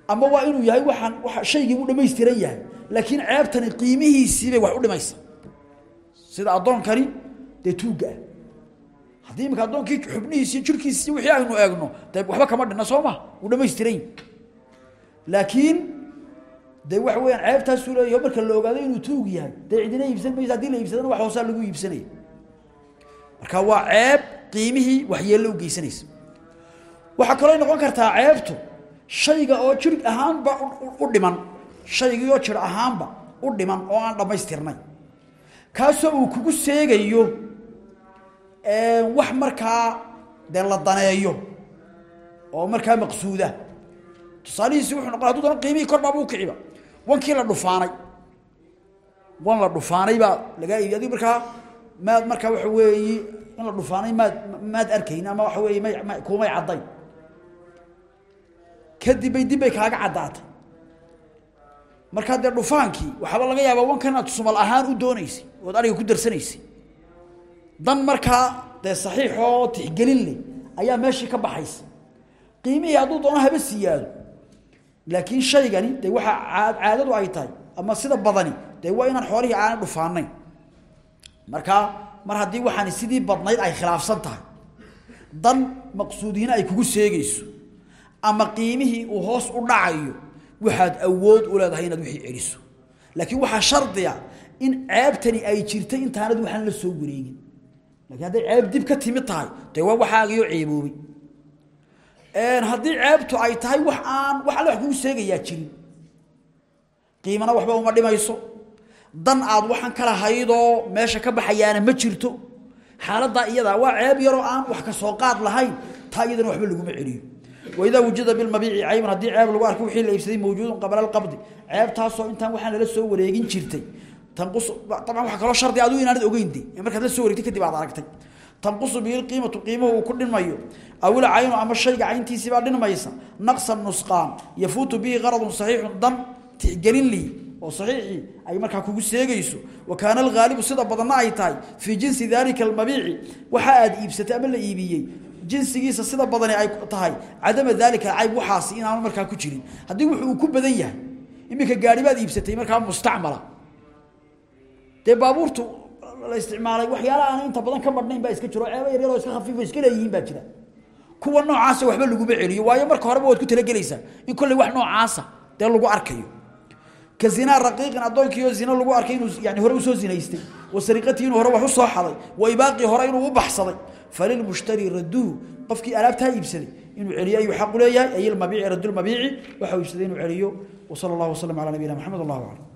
ama waa inuu yahay waxaan waa shaygii u dhammaystiran yahay laakiin ceebtani qiimihiisiibay wax u dhimaysa sida addoonkani dee tuugga ah. Haddii iminka addoonkii xubnihiisi jirkiisi wixii aynu eegno dee waxba kama dhinna soo ma uu dhammaystiran yahy laakiin de waxa weyaan ceebtaasuu leeyahy marka la ogaado inuu tuug yahay dee cidina iibsan maysa haddii la iibsadana wax hoosaa lagu iibsanaya. Marka waa ceeb qiimihii waxyeello u geysanaysa. Waxaa kaloo noqon kartaa ceebtu shayga oo jir ahaanba u dhiman. Shaygii oo jir ahaanba u dhiman oo aan dhammaystirnay kaasoo uu kugu seegayo wax markaa dee la daneeyo oo markaa maqsuuda. Tusaalihiisi wuxuu noqon haduu dana qiimihii kor baaba u kiciba wankii la dhufaanay. Wan la dhufaanay baa lagaa iibiy adigu markaa maad markaa waxa weeyi in la dhufaanay maad maad arkayn ama waxa weeye may ma kumay caddayn. Kadib bay dib bay kaaga caddaatay markaa dee dhufaankii waxaaba laga yaabaa wankan aad sumal ahaan u doonaysay ood ariga ku darsanaysay dan markaa dee saxiixoo tixgelin leh ayaa meeshii ka baxaysa. Qiimihii hadduu doono haba siyaado laakiin shaygani dee waxaa caadadu ay tahay ama sida badani dee waa inaan xoolihii aanay dhufaanayn markaa mar haddii waxaani sidii badnayd ay khilaafsan tahay dan maqsuudiina ay kugu seegayso ama qiimihii uu hoos u dhacayo waxaad awood u leedahay inaad wixii celiso. Laakiin waxaa shardiya in ceebtani ay jirtay intaanad waxaan la soo wareegin. Lakiin hadday ceeb dib ka timid tahay dee waa waxaagiyoo ceeboobay. Haddii ceebtu ay tahay wax aan wax alle wax kugu seegayaa jirin. Qiimana waxba uma dhimayso. Dan aad waxaan kala haydoo meesha ka baxayaana ma jirto. Xaaladdaa iyadaa waa ceeb yaroo aan wax ka soo qaad lahayn taa iyadana waxba laguma celiyo waidaa wujida bilmabiici caybun haddii ceeb lagu arko wixii la iibsaday mawjuudun qabla alqabdi ceebtaasoo intaan waxaan lala soo wareegin jirtay. Tanqus dabcan waxa kaloo shardi adigu inaanad ogeyn de markaad la soo wareegtay kadib aad aragtay. Tanqusu bihi lqiimatu qiimuhu uu ku dhinmayo aw ilcaynu ama shayga cayntiisibaa dhinmaysa. Naqsan nusqaan. Yafuutu bihi qaradun saxiixun dan. Tixgelin lii. Oo saxiixii ay markaa kugu seegayso. Wa kaana alghaalibu sida badanna ay tahay. Fii jinsi daalika almabiici waxa aad iibsatay ama la iibiyey jinsigiisa sida badani ay tahay. Cadama daalika alcayb waxaasi inaanu markaa ku jirin. Haddii wuxuu uu ku badan yahay iminka gaari iibsatay markaa mustacmala. Dee baabuurtu la isticmaalay waxyaala aan inta badan ka madhnayn baa iska jiro ceebo yaryaroo iska khafiifo iska leeyihiin baa jira. Kuwa noocaasa waxba laguma celiyo waayo marka horeba waad ku talagelaysaa. In kolley wax noocaasa dee lagu arkayo. Ka zinaa raqiiqin addoonkii oo zina lagu arkay inuu yani hore u soo zinaystay. Wa sariqatii inuu hore wax u soo xaday wa ibaaqii hore inuu u baxsaday falilmushtari raduhu qofkii alaabtaa iibsaday inuu celiyo ayuu xaqu leeyahay ay ilmabiici radulmabiici waxa uu iibsaday inuu celiyo wa sala allahu wasalam calaa nabiyina maxamed wallahu aclam